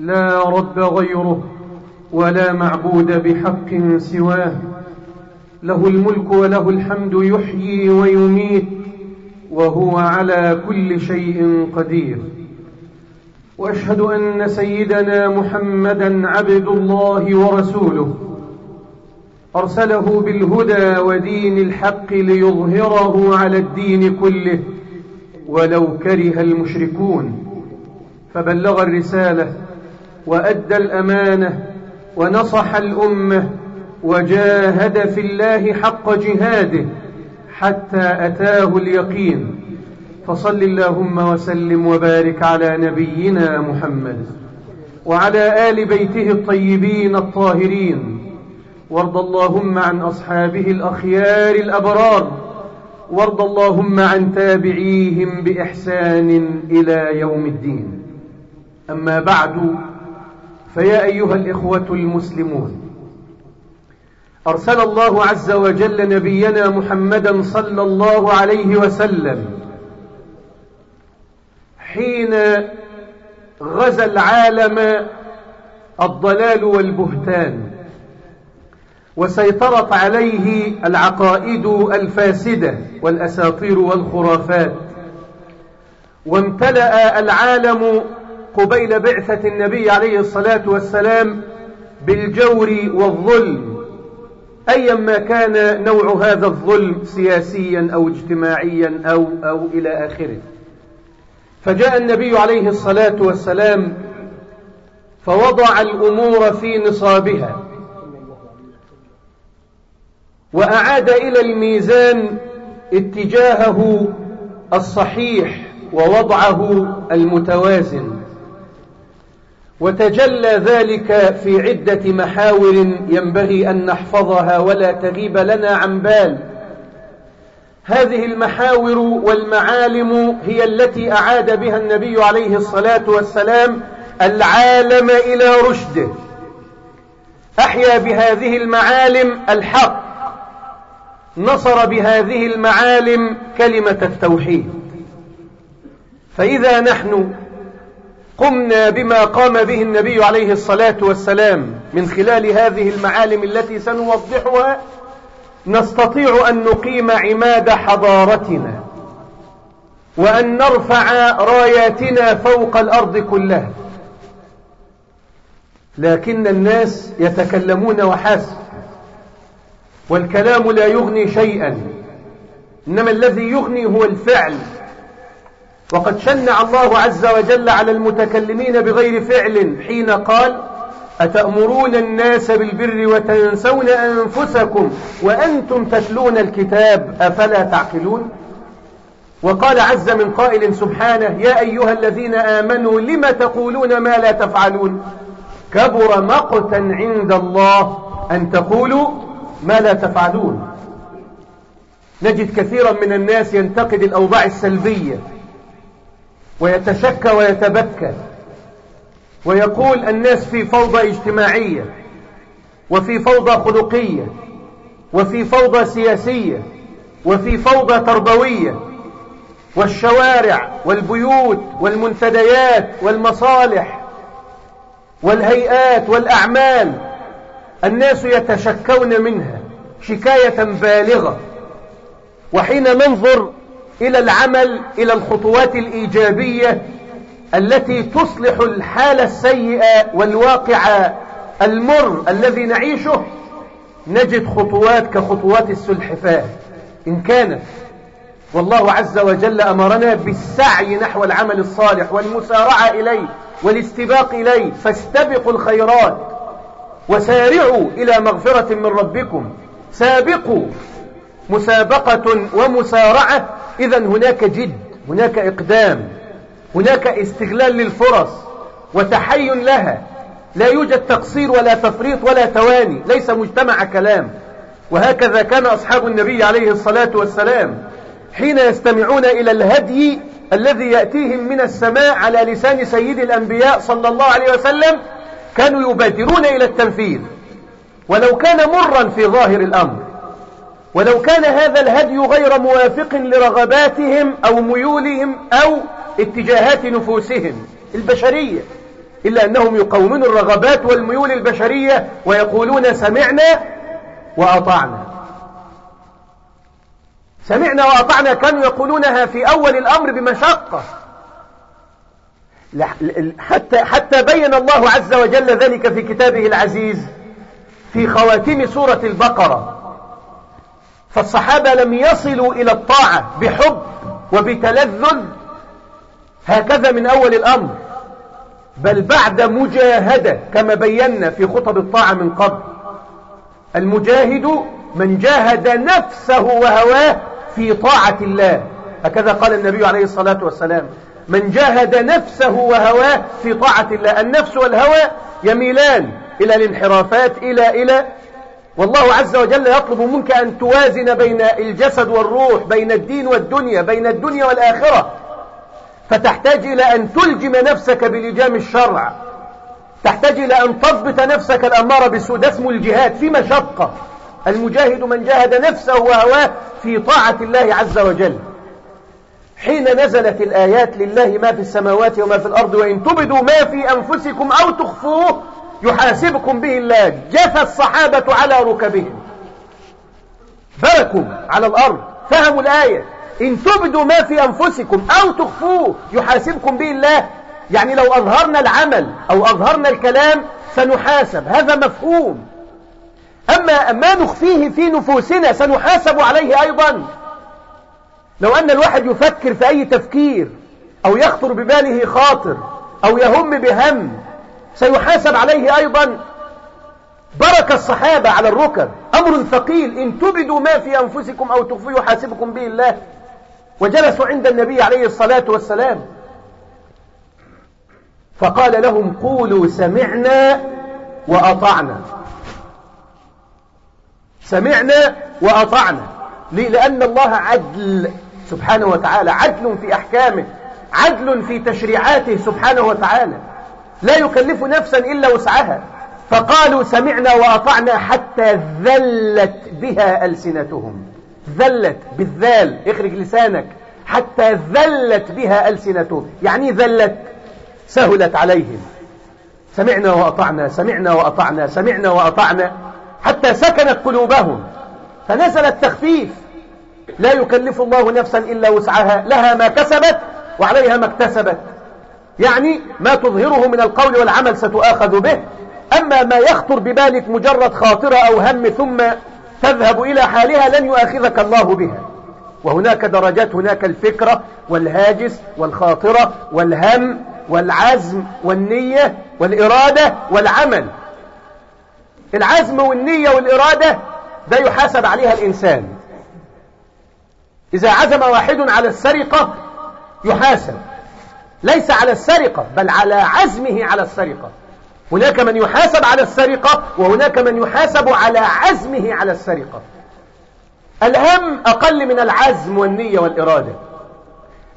لا رب غيره ولا معبود بحق سواه. له الملك وله الحمد يحيي ويميت وهو على كل شيء قدير. وأشهد أن سيدنا محمدا عبد الله ورسوله. أرسله بالهدى ودين الحق ليظهره على الدين كله ولو كره المشركون. فبلغ الرسالة وأدى الأمانة ونصح الأمة وجاهد في الله حق جهاده حتى أتاه اليقين. فصل اللهم وسلم وبارك على نبينا محمد وعلى آل بيته الطيبين الطاهرين. وارض اللهم عن أصحابه الأخيار الأبرار. وارض اللهم عن تابعيهم بإحسان إلى يوم الدين. أما بعد فيا أيها الإخوة المسلمون أرسل الله عز وجل نبينا محمدا صلى الله عليه وسلم حين غزا العالم الضلال والبهتان وسيطرت عليه العقائد الفاسدة والأساطير والخرافات وامتلأ العالم قبيل بعثة النبي عليه الصلاة والسلام بالجور والظلم. ايا ما كان نوع هذا الظلم سياسيا أو اجتماعيا أو أو إلى آخره. فجاء النبي عليه الصلاة والسلام فوضع الأمور في نصابها. وأعاد إلى الميزان اتجاهه الصحيح ووضعه المتوازن. وتجلى ذلك في عدة محاور ينبغي أن نحفظها ولا تغيب لنا عن بال. هذه المحاور والمعالم هي التي أعاد بها النبي عليه الصلاة والسلام العالم إلى رشده. أحيا بهذه المعالم الحق. نصر بهذه المعالم كلمة التوحيد. فإذا نحن قمنا بما قام به النبي عليه الصلاة والسلام من خلال هذه المعالم التي سنوضحها. نستطيع أن نقيم عماد حضارتنا وأن نرفع راياتنا فوق الأرض كلها. لكن الناس يتكلمون وحسب والكلام لا يغني شيئا. إنما الذي يغني هو الفعل. وقد شنع الله عز وجل على المتكلمين بغير فعل حين قال أتأمرون الناس بالبر وتنسون أنفسكم وأنتم تتلون الكتاب أفلا تعقلون؟ وقال عز من قائل سبحانه يا أيها الذين آمنوا لم تقولون ما لا تفعلون؟ كبر مقتا عند الله أن تقولوا ما لا تفعلون. نجد كثيرا من الناس ينتقد الأوضاع السلبية ويتشكى ويتبكى ويقول الناس في فوضى اجتماعية وفي فوضى خلقية وفي فوضى سياسية وفي فوضى تربوية والشوارع والبيوت والمنتديات والمصالح والهيئات والأعمال الناس يتشكون منها شكاية بالغة. وحين ننظر إلى العمل إلى الخطوات الإيجابية التي تصلح الحالة السيئة والواقع المر الذي نعيشه. نجد خطوات كخطوات السلحفاة. إن كانت والله عز وجل أمرنا بالسعي نحو العمل الصالح والمسارعة إليه والاستباق إليه. فاستبقوا الخيرات وسارعوا إلى مغفرة من ربكم. سابقوا مسابقة ومسارعة إذا هناك جد هناك إقدام هناك استغلال للفرص وتحين لها. لا يوجد تقصير ولا تفريط ولا تواني ليس مجتمع كلام. وهكذا كان أصحاب النبي عليه الصلاة والسلام حين يستمعون إلى الهدي الذي يأتيهم من السماء على لسان سيد الأنبياء صلى الله عليه وسلم كانوا يبادرون إلى التنفيذ. ولو كان مرا في ظاهر الأمر ولو كان هذا الهدي غير موافق لرغباتهم أو ميولهم أو اتجاهات نفوسهم البشرية إلا أنهم يقومون الرغبات والميول البشرية ويقولون سمعنا وأطعنا. سمعنا وأطعنا كانوا يقولونها في أول الأمر بمشقة. حتى, حتى بين الله عز وجل ذلك في كتابه العزيز في خواتيم سورة البقرة. فالصحابة لم يصلوا إلى الطاعة بحب وبتلذذ. هكذا من أول الأمر. بل بعد مجاهدة كما بينا في خطب الطاعة من قبل. المجاهد من جاهد نفسه وهواه في طاعة الله. هكذا قال النبي عليه الصلاة والسلام. من جاهد نفسه وهواه في طاعة الله. النفس والهوى يميلان إلى الانحرافات إلى إلى والله عز وجل يطلب منك أن توازن بين الجسد والروح بين الدين والدنيا بين الدنيا والآخرة. فتحتاج إلى أن تلجم نفسك بلجام الشرع. تحتاج إلى أن تضبط نفسك الأمارة بالسوء ده اسمه الجهاد. في مشقة المجاهد من جاهد نفسه وهواه في طاعة الله عز وجل. حين نزلت الآيات لله ما في السماوات وما في الأرض وإن تبدوا ما في أنفسكم أو تخفوه يحاسبكم به الله جثى الصحابة على ركبهم. بركوا على الأرض فهموا الآية. إن تبدوا ما في أنفسكم أو تخفوه يحاسبكم به الله. يعني لو أظهرنا العمل أو أظهرنا الكلام سنحاسب. هذا مفهوم. أما ما نخفيه في نفوسنا سنحاسب عليه أيضا. لو أن الواحد يفكر في أي تفكير أو يخطر بباله خاطر أو يهم بهم سيحاسب عليه أيضا برك الصحابة على الركب أمر ثقيل. إن تبدوا ما في أنفسكم أو تخفوا يحاسبكم به الله. وجلسوا عند النبي عليه الصلاة والسلام. فقال لهم قولوا سمعنا وأطعنا. سمعنا وأطعنا. ليه؟ لأن الله عدل سبحانه وتعالى. عدل في أحكامه. عدل في تشريعاته سبحانه وتعالى. لا يكلف نفسا إلا وسعها. فقالوا سمعنا وأطعنا حتى ذلت بها ألسنتهم. ذلت بالذال اخرج لسانك. حتى ذلت بها ألسنتهم. يعني ذلت سهلت عليهم. سمعنا وأطعنا سمعنا وأطعنا سمعنا وأطعنا. حتى سكنت قلوبهم. فنزل التخفيف. لا يكلف الله نفسا إلا وسعها. لها ما كسبت وعليها ما اكتسبت. يعني ما تظهره من القول والعمل ستؤاخذ به. أما ما يخطر ببالك مجرد خاطرة أو هم ثم تذهب إلى حالها لن يؤاخذك الله بها. وهناك درجات هناك الفكرة والهاجس والخاطرة والهم والعزم والنية والإرادة والعمل. العزم والنية والإرادة ده يحاسب عليها الإنسان. إذا عزم واحد على السرقة يحاسب. ليس على السرقة بل على عزمه على السرقة. هناك من يحاسب على السرقة وهناك من يحاسب على عزمه على السرقة. الهم أقل من العزم والنية والإرادة.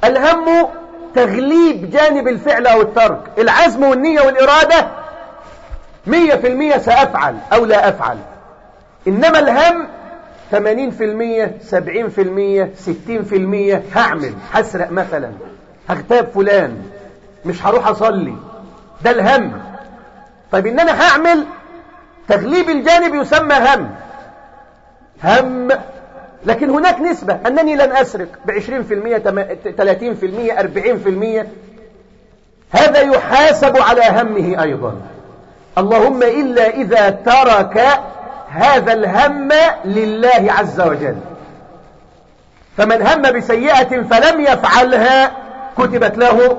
الهم تغليب جانب الفعل أو الترك. العزم والنية والإرادة مية في المية سأفعل أو لا أفعل. إنما الهم ثمانين في المية سبعين في المية ستين في المية هعمل هسرق مثلا. هغتاب فلان مش هروح أصلي. ده الهم. طيب إن أنا هعمل تغليب الجانب يسمى هم. هم. لكن هناك نسبة. أنني لن أسرق بعشرين في المية ثلاثين في المية أربعين في المية. هذا يحاسب على همه أيضا. اللهم إلا إذا ترك هذا الهم لله عز وجل. فمن هم بسيئة فلم يفعلها كتبت له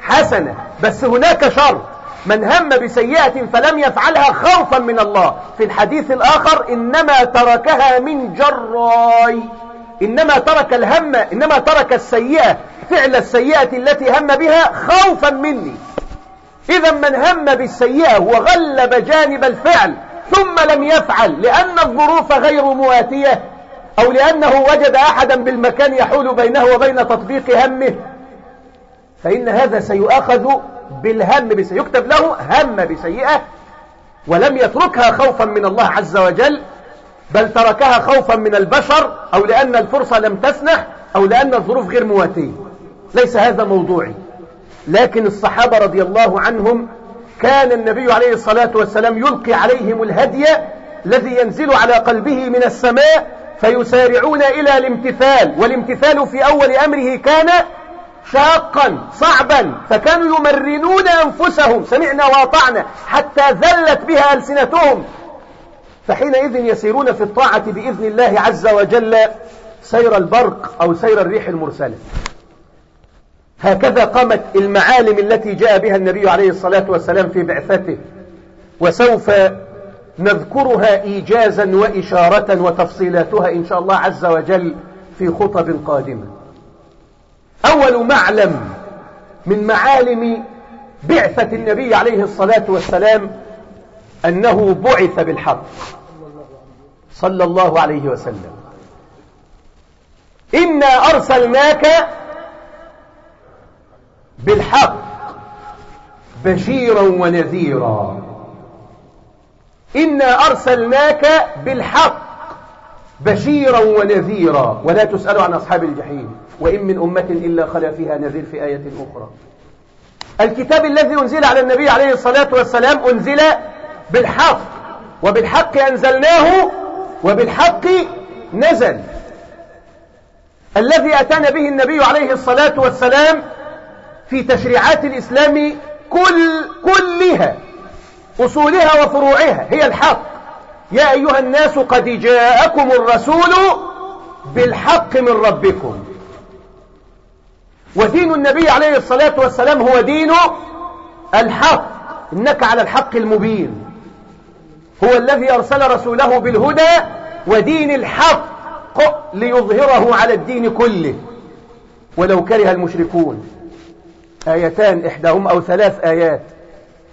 حسنة. بس هناك شرط من هم بسيئة فلم يفعلها خوفا من الله. في الحديث الآخر إنما تركها من جراي. إنما ترك الهم إنما ترك السيئة فعل السيئة التي هم بها خوفا مني. إذا من هم بالسيئة وغلب جانب الفعل ثم لم يفعل لأن الظروف غير مواتية أو لأنه وجد أحدا بالمكان يحول بينه وبين تطبيق همه. فإن هذا سيؤخذ بالهم بسيئة يكتب له هم بسيئة ولم يتركها خوفا من الله عز وجل بل تركها خوفا من البشر أو لأن الفرصة لم تسنح أو لأن الظروف غير مواتية. ليس هذا موضوعي. لكن الصحابة رضي الله عنهم كان النبي عليه الصلاة والسلام يلقي عليهم الهدي الذي ينزل على قلبه من السماء فيسارعون إلى الامتثال. والامتثال في أول أمره كان شاقا صعبا فكانوا يمرنون أنفسهم. سمعنا واطعنا حتى ذلت بها ألسنتهم. فحينئذ يسيرون في الطاعة بإذن الله عز وجل سير البرق أو سير الريح المرسلة. هكذا قامت المعالم التي جاء بها النبي عليه الصلاة والسلام في بعثته. وسوف نذكرها إيجازا وإشارة وتفصيلاتها إن شاء الله عز وجل في خطب قادمة. أول معلم من معالم بعثة النبي عليه الصلاة والسلام أنه بعث بالحق صلى الله عليه وسلم. إنا أرسلناك بالحق بشيرا ونذيرا. إنا أرسلناك بالحق بشيرا ونذيرا ولا تسأل عن أصحاب الجحيم وإن من أمة إلا خلا فيها نذير في آية أخرى. الكتاب الذي أنزل على النبي عليه الصلاة والسلام أنزل بالحق وبالحق أنزلناه وبالحق نزل. الذي أتانا به النبي عليه الصلاة والسلام في تشريعات الإسلام كل كلها أصولها وفروعها هي الحق. يا أيها الناس قد جاءكم الرسول بالحق من ربكم. ودين النبي عليه الصلاة والسلام هو دين الحق. إنك على الحق المبين. هو الذي أرسل رسوله بالهدى ودين الحق ليظهره على الدين كله. ولو كره المشركون. آيتان إحداهما أو ثلاث آيات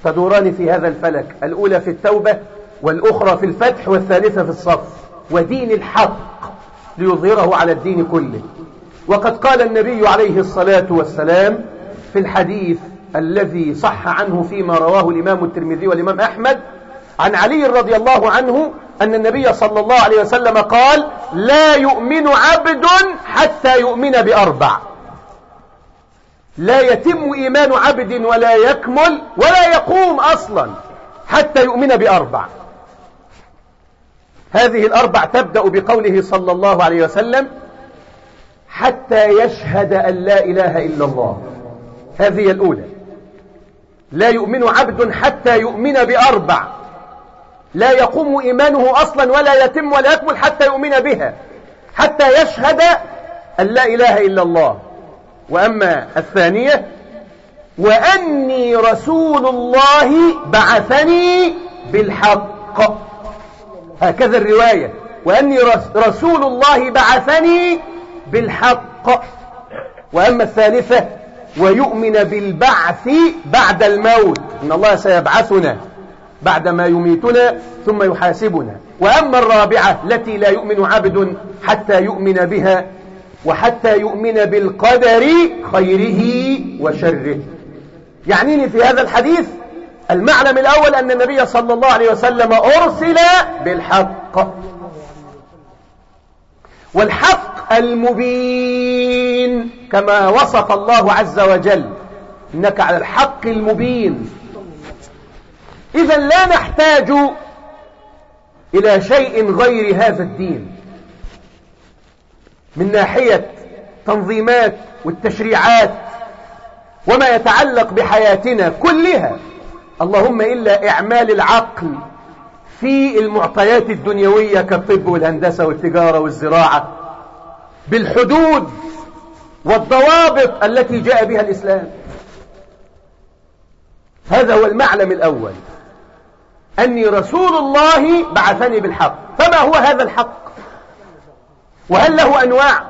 تدوران في هذا الفلك. الأولى في التوبة والأخرى في الفتح والثالثة في الصف ودين الحق ليظهره على الدين كله. وقد قال النبي عليه الصلاة والسلام في الحديث الذي صح عنه فيما رواه الإمام الترمذي والإمام أحمد عن علي رضي الله عنه أن النبي صلى الله عليه وسلم قال لا يؤمن عبد حتى يؤمن بأربع. لا يتم إيمان عبد ولا يكمل ولا يقوم أصلا حتى يؤمن بأربع. هذه الأربع تبدأ بقوله صلى الله عليه وسلم حتى يشهد أن لا إله إلا الله. هذه الأولى. لا يؤمن عبد حتى يؤمن بأربع. لا يقوم إيمانه أصلا ولا يتم ولا يكمل حتى يؤمن بها. حتى يشهد أن لا إله إلا الله. وأما الثانية وأني رسول الله بعثني بالحق. هكذا الرواية. وأني رسول الله بعثني بالحق. وأما الثالثة ويؤمن بالبعث بعد الموت. إن الله سيبعثنا بعدما يميتنا ثم يحاسبنا. وأما الرابعة التي لا يؤمن عبد حتى يؤمن بها وحتى يؤمن بالقدر خيره وشره. يعنيني في هذا الحديث المعلم الأول أن النبي صلى الله عليه وسلم أرسل بالحق. والحق المبين كما وصف الله عز وجل. إنك على الحق المبين. إذا لا نحتاج إلى شيء غير هذا الدين. من ناحية تنظيمات والتشريعات وما يتعلق بحياتنا كلها. اللهم إلا إعمال العقل في المعطيات الدنيوية كالطب والهندسة والتجارة والزراعة بالحدود والضوابط التي جاء بها الإسلام. هذا هو المعلم الأول. أني رسول الله بعثني بالحق. فما هو هذا الحق؟ وهل له أنواع؟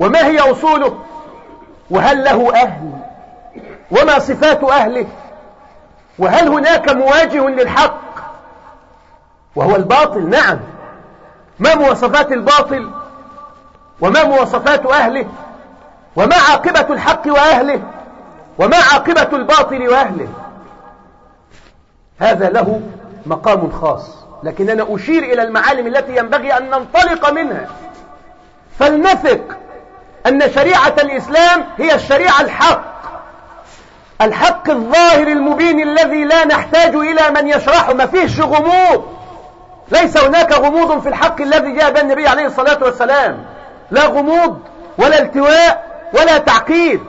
وما هي أصوله؟ وهل له أهل؟ وما صفات أهله؟ وهل هناك مواجه للحق؟ وهو الباطل نعم. ما مواصفات الباطل؟ وما مواصفات أهله؟ وما عاقبة الحق وأهله؟ وما عاقبة الباطل وأهله؟ هذا له مقام خاص. لكن أنا أشير إلى المعالم التي ينبغي أن ننطلق منها. فلنثق أن شريعة الإسلام هي الشريعة الحق. الحق الظاهر المبين الذي لا نحتاج إلى من يشرحه ما فيهش غموض. ليس هناك غموض في الحق الذي جاء به النبي عليه الصلاة والسلام. لا غموض ولا التواء ولا تعقيد.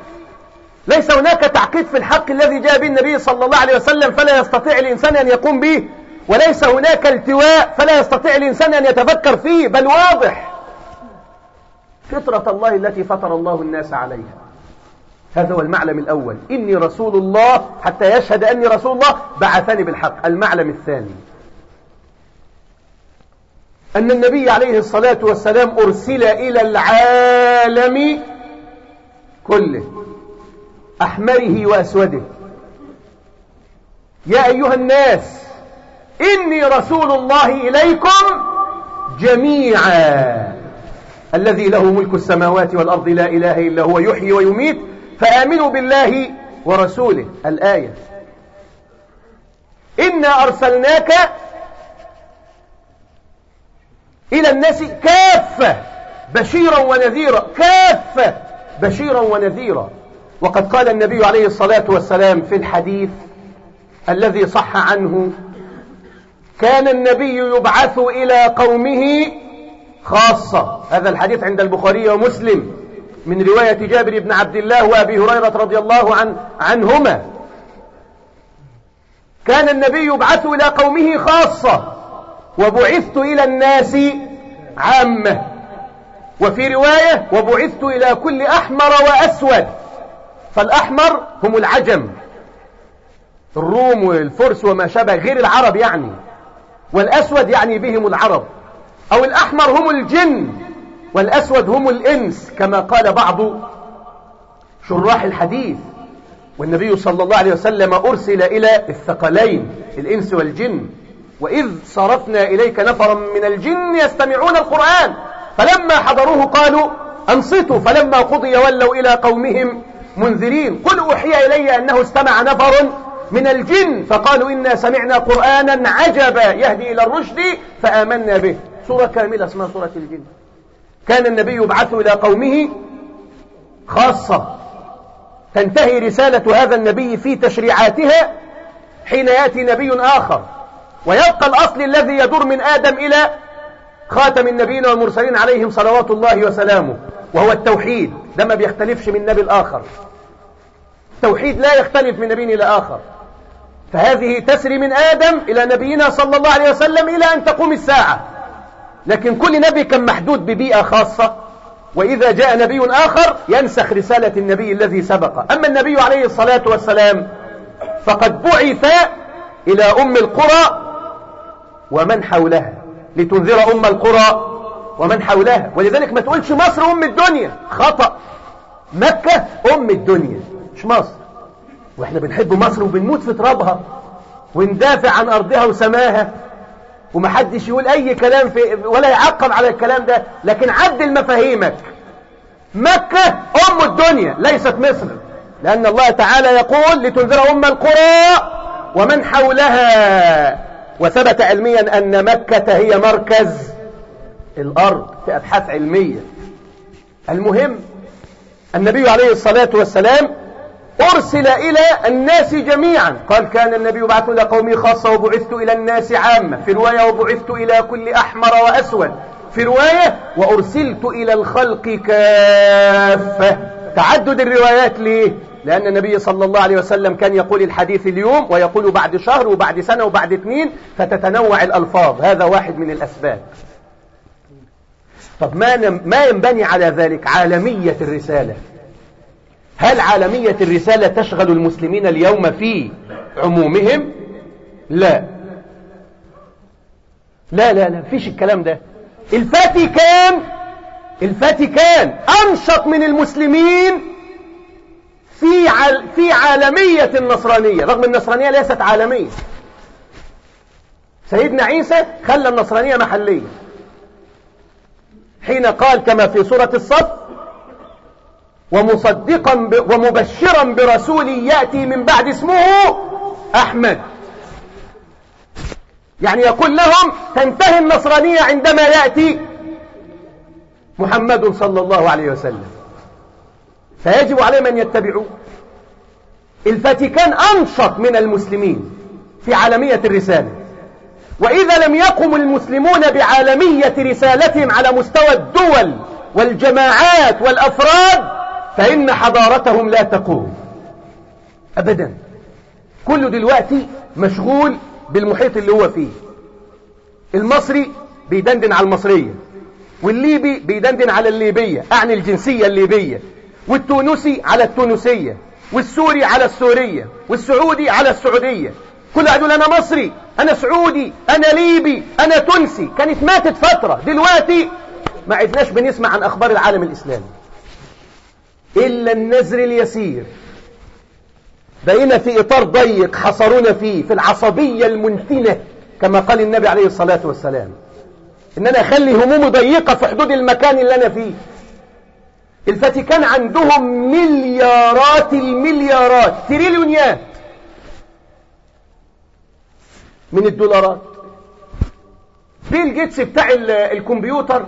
ليس هناك تعقيد في الحق الذي جاء به النبي صلى الله عليه وسلم فلا يستطيع الإنسان أن يقوم به. وليس هناك التواء فلا يستطيع الإنسان أن يتفكر فيه بل واضح. فطرة الله التي فطر الله الناس عليها. هذا هو المعلم الأول. إني رسول الله حتى يشهد أني رسول الله بعثني بالحق. المعلم الثاني. أن النبي عليه الصلاة والسلام أرسل إلى العالم كله أحمره وأسوده. يا أيها الناس إني رسول الله إليكم جميعا. الذي له ملك السماوات والأرض لا إله إلا هو يحيي ويميت. فآمنوا بالله ورسوله. الآية. إنا أرسلناك إلى الناس كافة بشيرا ونذيرا. كافة بشيرا ونذيرا. وقد قال النبي عليه الصلاة والسلام في الحديث الذي صح عنه كان النبي يبعث إلى قومه خاصة. هذا الحديث عند البخاري ومسلم. من رواية جابر بن عبد الله وأبي هريرة رضي الله عن عنهما. كان النبي يبعث إلى قومه خاصة وبعثت إلى الناس عامة. وفي رواية وبعثت إلى كل أحمر وأسود. فالأحمر هم العجم. الروم والفرس وما شابه غير العرب يعني. والأسود يعني بهم العرب. أو الأحمر هم الجن. والأسود هم الإنس كما قال بعض شراح الحديث. والنبي صلى الله عليه وسلم أرسل إلى الثقلين الإنس والجن. وإذ صرفنا إليك نفرا من الجن يستمعون القرآن فلما حضروه قالوا أنصتوا. فلما قضي ولوا إلى قومهم منذرين. قل أوحي إلي أنه استمع نفر من الجن. فقالوا إنا سمعنا قرآنا عجبا يهدي إلى الرشد فآمنا به. سورة كاملة اسمها سورة الجن. كان النبي يبعث إلى قومه خاصة. تنتهي رسالة هذا النبي في تشريعاتها حين يأتي نبي آخر. ويبقى الأصل الذي يدور من آدم إلى خاتم النبيين والمرسلين عليهم صلوات الله وسلامه وهو التوحيد. ده ما بيختلفش من نبي الآخر. التوحيد لا يختلف من نبي إلى آخر. فهذه تسري من آدم إلى نبينا صلى الله عليه وسلم إلى أن تقوم الساعة. لكن كل نبي كان محدود ببيئة خاصة وإذا جاء نبي آخر ينسخ رسالة النبي الذي سبق أما النبي عليه الصلاة والسلام فقد بعث إلى أم القرى ومن حولها لتنذر أم القرى ومن حولها. ولذلك ما تقولش مصر أم الدنيا. خطأ. مكة أم الدنيا. مش مصر. وإحنا بنحب مصر وبنموت في ترابها وندافع عن أرضها وسماها. ومحدش يقول أي كلام في ولا يعقب على الكلام ده لكن عدل مفاهيمك. مكة أم الدنيا ليست مصر. لأن الله تعالى يقول لتنذر أم القرى ومن حولها وثبت علميا أن مكة هي مركز الأرض في أبحاث علمية. المهم النبي عليه الصلاة والسلام أرسل إلى الناس جميعا. قال كان النبي بعث إلى قومي خاصة وبعثت إلى الناس عامة. في رواية وبعثت إلى كل أحمر وأسود. في رواية وأرسلت إلى الخلق كافة. تعدد الروايات ليه؟ لأن النبي صلى الله عليه وسلم كان يقول الحديث اليوم ويقول بعد شهر وبعد سنة وبعد اثنين فتتنوع الألفاظ. هذا واحد من الأسباب. طب ما, ما ينبني على ذلك؟ عالمية الرسالة. هل عالمية الرسالة تشغل المسلمين اليوم في عمومهم؟ لا. لا لا لا فيش الكلام ده. الفاتيكان الفاتيكان أنشط من المسلمين في في عالمية النصرانية رغم النصرانية ليست عالمية. سيدنا عيسى خلى النصرانية محلية. حين قال كما في سورة الصف ومصدقا ب... ومبشرا برسول يأتي من بعد اسمه أحمد. يعني يقول لهم تنتهي النصرانية عندما يأتي محمد صلى الله عليه وسلم. فيجب عليهم أن يتبعوه. الفاتيكان أنشط من المسلمين في عالمية الرسالة. وإذا لم يقم المسلمون بعالمية رسالتهم على مستوى الدول والجماعات والأفراد فإن حضارتهم لا تقوم. أبدا. كله دلوقتي مشغول بالمحيط اللي هو فيه. المصري بيدندن على المصرية والليبي بيدندن على الليبية أعني الجنسية الليبية والتونسي على التونسية والسوري على السورية والسعودي على السعودية. كل يقول أنا مصري أنا سعودي أنا ليبي أنا تونسي. كانت ماتت فترة دلوقتي ما عدناش بنسمع عن أخبار العالم الإسلامي. إلا النزر اليسير. بقينا في إطار ضيق حصرونا فيه في العصبية المنتنة كما قال النبي عليه الصلاة والسلام. إن أنا أخلي همومي ضيقة في حدود المكان اللي أنا فيه. الفاتيكان عندهم مليارات المليارات تريليونيات من الدولارات. بيل جيتس بتاع الكمبيوتر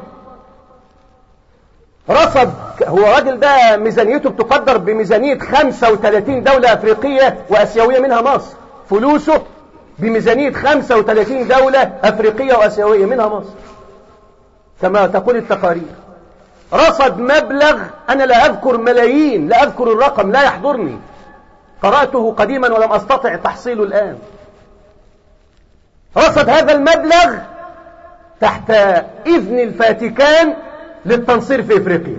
رصد هو الراجل ده ميزانيته بتقدر بميزانية 35 دولة أفريقية وأسيوية منها مصر. فلوسه بميزانية 35 دولة أفريقية وأسيوية منها مصر. كما تقول التقارير. رصد مبلغ أنا لا أذكر ملايين لا أذكر الرقم لا يحضرني. قرأته قديما ولم أستطع تحصيله الآن. رصد هذا المبلغ تحت إذن الفاتيكان للتنصير في إفريقيا.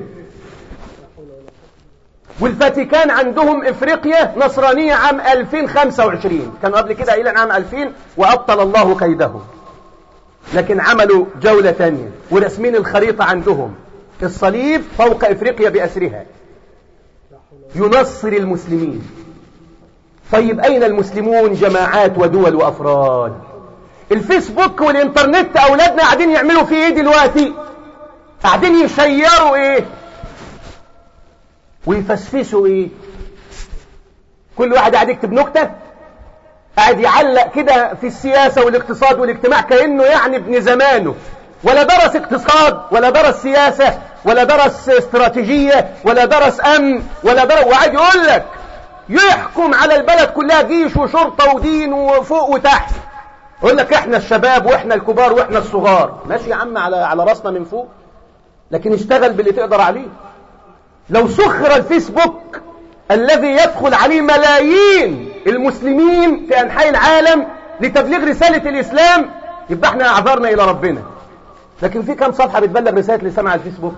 والفاتيكان عندهم إفريقيا نصرانية عام 2025 كانوا قبل كده قايلين عام 2000 وأبطل الله كيدهم. لكن عملوا جولة ثانية ورسمين الخريطة عندهم. الصليب فوق إفريقيا بأسرها. ينصر المسلمين. طيب أين المسلمون جماعات ودول وأفراد؟ الفيسبوك والإنترنت أولادنا قاعدين يعملوا فيه إيه دلوقتي؟ قاعدين يشيروا إيه؟ ويفسفسوا إيه؟ كل واحد قاعد يكتب نكتة قاعد يعلق كده في السياسة والاقتصاد والاجتماع كأنه يعني ابن زمانه. ولا درس اقتصاد ولا درس سياسة ولا درس استراتيجية ولا درس أمن ولا درس وقاعد يقول لك يحكم على البلد كلها جيش وشرطة ودين وفوق وتحت. يقول لك إحنا الشباب وإحنا الكبار وإحنا الصغار. ماشي يا عم على على راسنا من فوق. لكن اشتغل باللي تقدر عليه. لو سخر الفيسبوك الذي يدخل عليه ملايين المسلمين في أنحاء العالم لتبليغ رسالة الإسلام يبقى إحنا أعذرنا إلى ربنا. لكن في كم صفحة بتبلغ رسالة الإسلام على الفيسبوك؟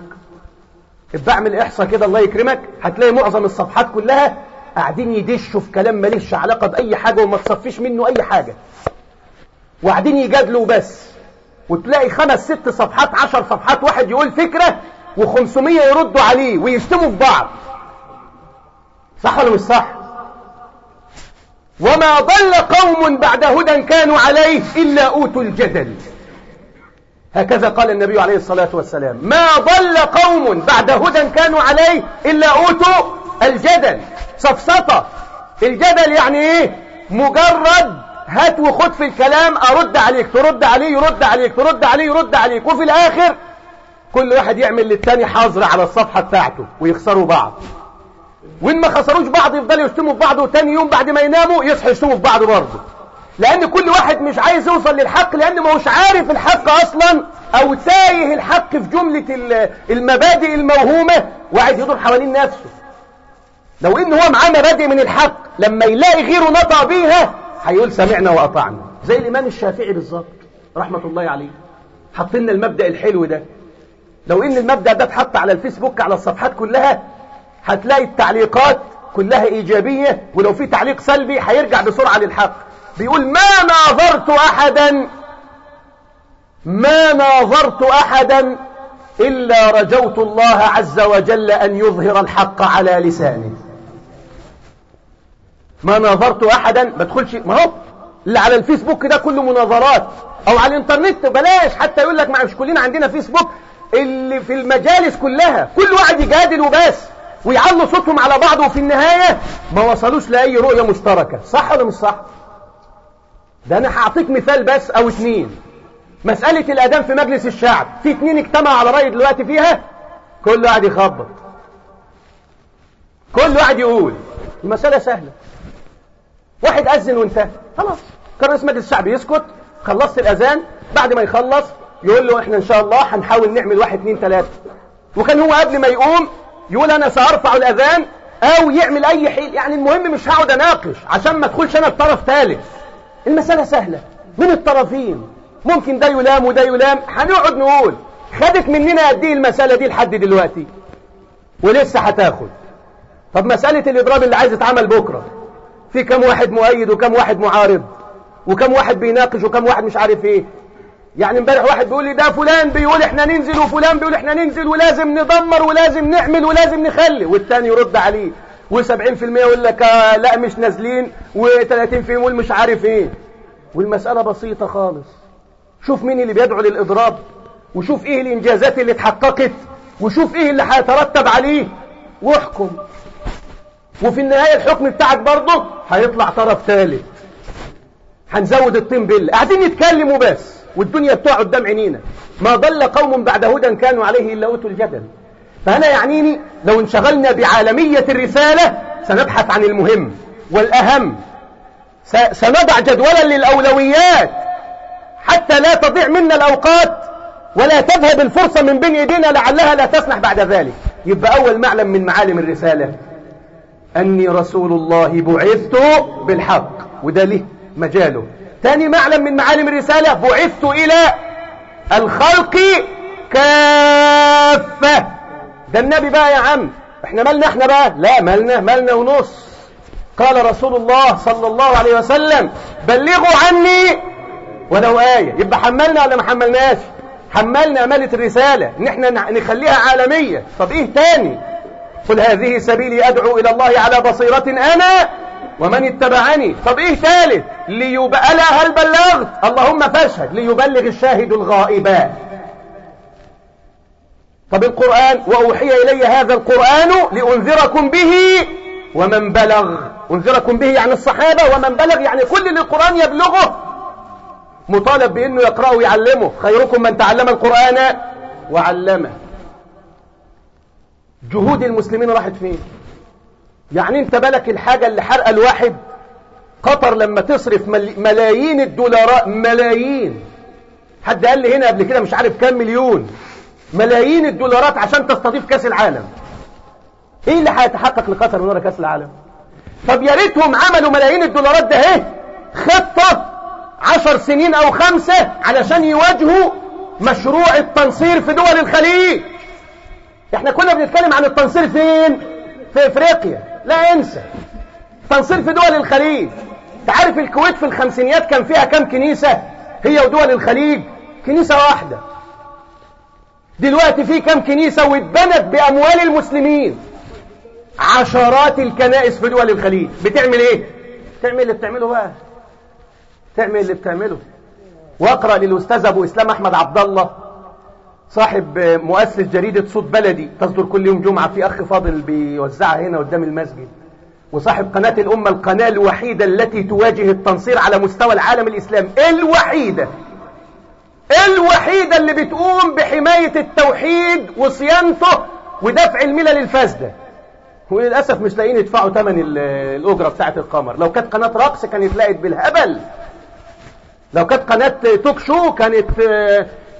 ابقى اعمل إحصى كده الله يكرمك هتلاقي معظم الصفحات كلها قاعدين يدشوا في كلام ماليش علاقة بأي حاجة وما تصفيش منه أي حاجة. وقاعدين يجادلوا بس وتلاقي خمس ست صفحات عشر صفحات واحد يقول فكرة وخمسمية يردوا عليه ويشتموا في بعض. صح ولا مش صح؟ وما ضل قوم بعد هدى كانوا عليه إلا أوتوا الجدل. هكذا قال النبي عليه الصلاة والسلام. ما ضل قوم بعد هدى كانوا عليه إلا أوتوا الجدل. سفسطة الجدل يعني إيه؟ مجرد هات وخد في الكلام أرد عليك ترد عليه يرد عليك ترد عليه يرد عليك. وفي الآخر كل واحد يعمل للتاني حظر على الصفحة بتاعته ويخسروا بعض. وإن ما خسروش بعض يفضلوا يشتموا في بعض وتاني يوم بعد ما يناموا يصحوا يشتموا في بعض برضه. لأن كل واحد مش عايز يوصل للحق لأن ما هوش عارف الحق أصلا أو تايه الحق في جملة المبادئ الموهومة وقاعد يدور حوالين نفسه. لو إن هو معاه مبادئ من الحق لما يلاقي غيره نطع بيها هيقول سمعنا وأطعنا. زي الإمام الشافعي بالظبط رحمة الله عليه. لنا المبدأ الحلو ده. لو إن المبدأ ده اتحط على الفيسبوك على الصفحات كلها هتلاقي التعليقات كلها إيجابية ولو في تعليق سلبي هيرجع بسرعة للحق. بيقول ما ناظرت احدا ما ناظرت احدا إلا رجوت الله عز وجل أن يظهر الحق على لسانه. ما ناظرت أحدا ما ادخلش ما هو اللي على الفيسبوك ده كله مناظرات. أو على الإنترنت بلاش حتى يقول لك ما مش كلنا عندنا فيسبوك. اللي في المجالس كلها كل واحد يجادل وبس ويعلوا صوتهم على بعض وفي النهاية ما وصلوش لأي رؤية مشتركة. صح ولا مش صح؟ ده أنا هعطيك مثال بس أو اتنين. مسألة الأذان في مجلس الشعب. في اتنين اجتمعوا على رأي دلوقتي فيها؟ كل واحد يخبط. كل واحد يقول. المسألة سهلة. واحد أذن وانتهى خلاص. كان رئيس مجلس الشعب يسكت. خلصت الأذان. بعد ما يخلص يقول له إحنا إن شاء الله هنحاول نعمل واحد اتنين تلاتة وكان هو قبل ما يقوم يقول أنا سأرفع الأذان أو يعمل أي حيل يعني المهم مش هقعد أناقش عشان ما أدخلش أنا الطرف ثالث. المسألة سهلة. من الطرفين؟ ممكن ده يلام وده يلام. هنقعد نقول. خدت مننا قد إيه المسألة دي لحد دلوقتي؟ ولسه هتاخد. طب مسألة الإضراب اللي عايز يتعمل بكرة. في كم واحد مؤيد وكم واحد معارض وكم واحد بيناقش وكم واحد مش عارف إيه. يعني امبارح واحد بيقول لي ده فلان بيقول إحنا ننزل وفلان بيقول إحنا ننزل ولازم ندمر ولازم نعمل ولازم نخلي. والتاني يرد عليه و70% يقول لك آه لا مش نازلين و30% يقول مش عارف إيه. والمسألة بسيطة خالص. شوف مين اللي بيدعو للإضراب وشوف إيه الإنجازات اللي اتحققت وشوف إيه اللي هيترتب عليه. واحكم. وفي النهاية الحكم بتاعك برضه هيطلع طرف ثالث. هنزود الطين بله قاعدين يتكلموا بس والدنيا بتوع قدام عينينا. ما ضل قوم بعد هدى كانوا عليه إلا أوتوا الجدل. فأنا يعنيني لو انشغلنا بعالمية الرسالة سنبحث عن المهم والأهم. سنضع جدولا للأولويات. حتى لا تضيع منا الأوقات ولا تذهب الفرصة من بين يدينا لعلها لا تسنح بعد ذلك. يبقى أول معلم من معالم الرسالة. أني رسول الله بعثت بالحق. وده له مجاله. ثاني معلم من معالم الرسالة بعثت إلى الخلق كافة. ده النبي بقى يا عم. إحنا مالنا إحنا بقى؟ لا مالنا مالنا ونص. قال رسول الله صلى الله عليه وسلم بلغوا عني. ولو آية. يبقى حملنا ولا ما حملناش؟ حملنا أمانة الرسالة. ان إحنا نخليها عالمية. طب إيه تاني؟ قل هذه سبيلي أدعو إلى الله على بصيرة أنا ومن اتبعني. طب إيه ثالث؟ ليبقى ألا هل بلغت اللهم فاشهد. ليبلغ الشاهد الغائبات طب القرآن؟ وأوحي إلي هذا القرآن لأنذركم به ومن بلغ. أنذركم به يعني الصحابة ومن بلغ يعني كل اللي القرآن يبلغه. مطالب بأنه يقرأه ويعلمه. خيركم من تعلم القرآن وعلمه. جهود المسلمين راحت فين؟ يعني انت بالك الحاجة اللي حرق الواحد قطر لما تصرف ملايين الدولارات ملايين. حد قال لي هنا قبل كده مش عارف كام مليون. ملايين الدولارات عشان تستضيف كأس العالم. إيه اللي هيتحقق لقطر من كأس العالم؟ طب يا ريتهم عملوا ملايين الدولارات ده اهي. خطة عشر سنين أو خمسة علشان يواجهوا مشروع التنصير في دول الخليج. إحنا كنا بنتكلم عن التنصير فين؟ في افريقيا. لا انسى. تنصير في دول الخليج. تعرف الكويت في الخمسينيات كان فيها كم كنيسة؟ هي ودول الخليج. كنيسة واحدة. دلوقتي في كم كنيسة واتبنت بأموال المسلمين. عشرات الكنائس في دول الخليج. بتعمل إيه؟ تعمل اللي بتعمله بقى. تعمل اللي بتعمله. واقرأ للأستاذ أبو إسلام أحمد عبد الله. صاحب مؤسس جريدة صوت بلدي تصدر كل يوم جمعة في أخ فاضل بيوزعها هنا قدام المسجد. وصاحب قناة الأمة القناة الوحيدة التي تواجه التنصير على مستوى العالم الإسلامي الوحيدة الوحيدة اللي بتقوم بحماية التوحيد وصيانته ودفع الملل الفاسدة. وللأسف مش لاقيين يدفعوا ثمن الأجرة بتاعة القمر. لو كانت قناة رقص كانت لقت بالهبل. لو كانت قناة توك شو كانت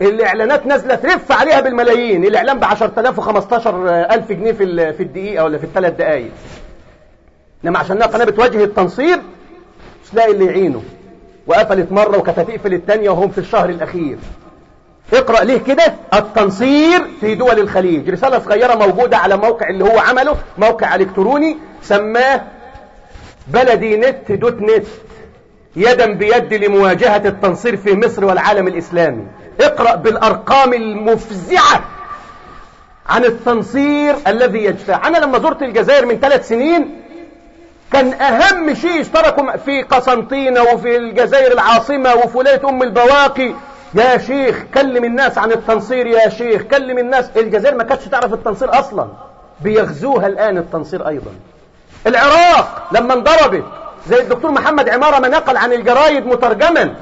الإعلانات نازلة ترف عليها بالملايين. الإعلان ب 10000 و 15000 جنيه في في الدقيقة ولا في الثلاث دقايق. إنما عشانها قناة بتواجه التنصير مش لاقي اللي يعينه. وقفلت مرة وكانت هتقفل الثانية وهم في الشهر الأخير. اقرأ ليه كده؟ التنصير في دول الخليج. رسالة صغيرة موجودة على موقع اللي هو عمله موقع إلكتروني سماه بلدي نت دوت نت. يدا بيد لمواجهة التنصير في مصر والعالم الإسلامي. اقرأ بالأرقام المفزعة عن التنصير الذي يجتاح أنا لما زرت الجزائر من ثلاث سنين كان أهم شيء اشتركوا في قسنطينة وفي الجزائر العاصمة وفي ولاية أم البواقي. يا شيخ كلم الناس عن التنصير يا شيخ كلم الناس. الجزائر ما كانتش تعرف التنصير أصلا. بيغزوها الآن التنصير أيضا. العراق لما انضربت زي الدكتور محمد عمارة ما نقل عن الجرايد مترجما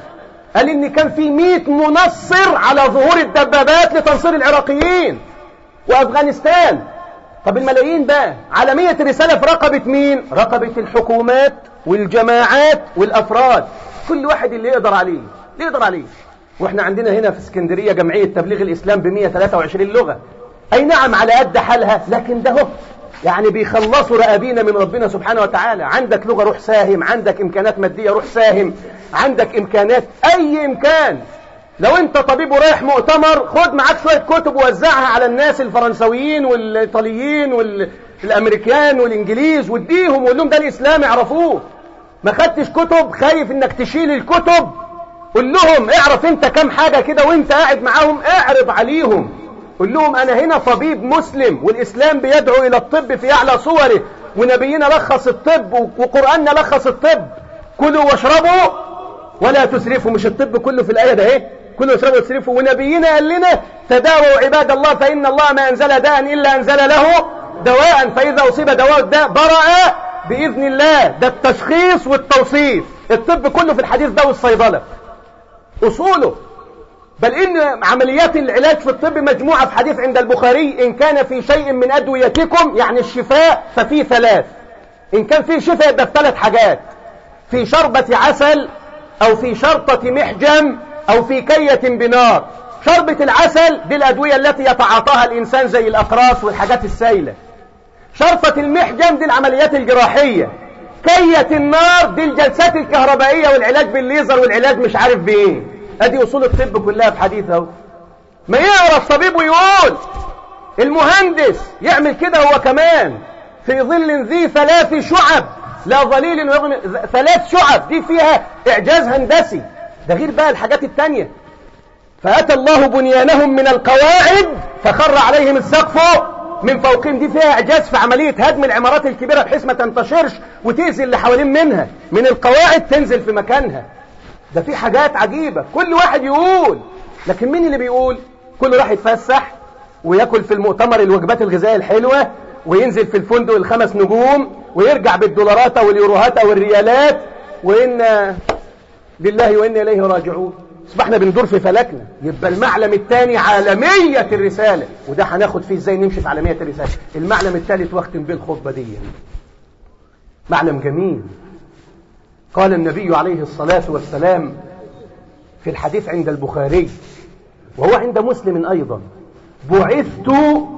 قال إن كان في 100 منصر على ظهور الدبابات لتنصير العراقيين وأفغانستان. طب الملايين بقى عالمية رسالة في رقبة مين؟ رقبة الحكومات والجماعات والأفراد. كل واحد اللي يقدر عليه اللي يقدر عليه. وإحنا عندنا هنا في اسكندرية جمعية تبليغ الإسلام ب 123 لغة. أي نعم على قد حالها لكن ده يعني بيخلصوا رقابينا من ربنا سبحانه وتعالى. عندك لغة روح ساهم عندك إمكانات مادية روح ساهم عندك إمكانات أي إمكان. لو أنت طبيب ورايح مؤتمر خد معاك شوية كتب ووزعها على الناس الفرنسويين والإيطاليين والأمريكان والإنجليز واديهم وقول لهم ده الإسلام يعرفوه. ما خدتش كتب خايف إنك تشيل الكتب. قول لهم اعرف أنت كم حاجة كده وأنت قاعد معاهم اعرض عليهم. قل لهم أنا هنا طبيب مسلم والإسلام بيدعو إلى الطب في أعلى صوره ونبينا لخص الطب وقرآننا لخص الطب. كلوا واشربوا ولا تسرفوا. مش الطب كله في الآية ده إيه؟ كلوا واشربوا وتسرفوا. ونبينا قال لنا تداووا عباد الله فإن الله ما أنزل داء إلا أنزل له دواء فإذا أصيب دواء الداء برأ بإذن الله. ده التشخيص والتوصيف. الطب كله في الحديث ده والصيدلة. أصوله. بل إن عمليات العلاج في الطب مجموعة في حديث عند البخاري إن كان في شيء من أدويتكم يعني الشفاء ففي ثلاث. إن كان في شفاء يبقى ثلاث حاجات. في شربة عسل أو في شرطة محجم أو في كية بنار. شربة العسل دي الأدوية التي يتعاطاها الإنسان زي الأقراص والحاجات السائلة شرطة المحجم دي العمليات الجراحية. كية النار دي الجلسات الكهربائية والعلاج بالليزر والعلاج مش عارف بإيه. ادي أصول الطب كلها في حديث أهو. ما يعرف طبيب ويقول المهندس يعمل كده هو كمان في ظل ذي ثلاث شعب. لا ظليل يغني ثلاث شعب دي فيها إعجاز هندسي. ده غير بقى الحاجات التانية. فأتى الله بنيانهم من القواعد فخر عليهم السقف من فوقهم. دي فيها إعجاز في عملية هدم العمارات الكبيرة بحيث ما تنتشرش وتأذي اللي حوالين منها. من القواعد تنزل في مكانها. ده في حاجات عجيبة. كل واحد يقول. لكن مين اللي بيقول؟ كل راح يتفسح وياكل في المؤتمر الوجبات الغذائية الحلوة وينزل في الفندق الخمس نجوم ويرجع بالدولارات واليوروهات والريالات وإن لله وإنا إليه راجعون. اصبحنا بندور في فلكنا. يبقى المعلم الثاني عالمية الرسالة. وده هناخد فيه إزاي نمشي في عالمية الرسالة؟ المعلم الثالث واختم بيه الخطبة دي. معلم جميل. قال النبي عليه الصلاة والسلام في الحديث عند البخاري وهو عند مسلم أيضا بعثت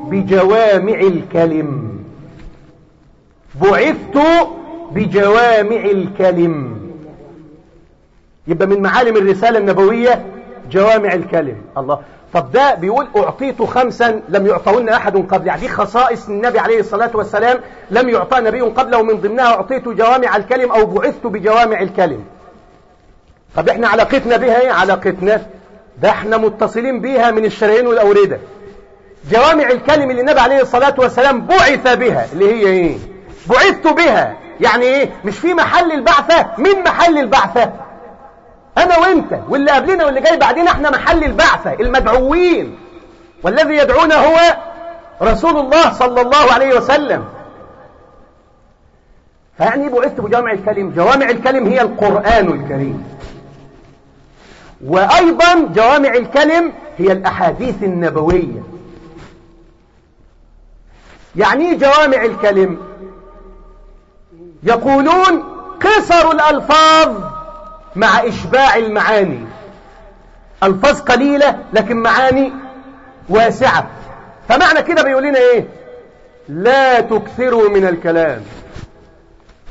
بجوامع الكلم. بعثت بجوامع الكلم. يبقى من معالم الرسالة النبوية جوامع الكلم. الله. طب ده بيقول أعطيت خمسا لم يعطون أحد قبل يعني خصائص النبي عليه الصلاة والسلام لم يعطى نبي قبله ومن ضمنها أعطيت جوامع الكلم أو بعثت بجوامع الكلم. طب إحنا علاقتنا بها إيه؟ علاقتنا ده إحنا متصلين بيها من الشرايين والأوردة جوامع الكلم اللي النبي عليه الصلاة والسلام بعث بها اللي هي إيه؟ بعثت بها. يعني إيه؟ مش في محل البعثة من محل البعثة؟ أنا وأنت واللي قبلنا واللي جاي بعدين إحنا محل البعثة المدعوين. والذي يدعونا هو رسول الله صلى الله عليه وسلم. فيعني بعثت بجوامع الكلم. جوامع الكلم هي القرآن الكريم. وأيضا جوامع الكلم هي الأحاديث النبوية. يعني جوامع الكلم؟ يقولون قصر الألفاظ. مع إشباع المعاني. ألفاظ قليلة لكن معاني واسعة. فمعنى كده بيقول لنا إيه؟ لا تكثروا من الكلام.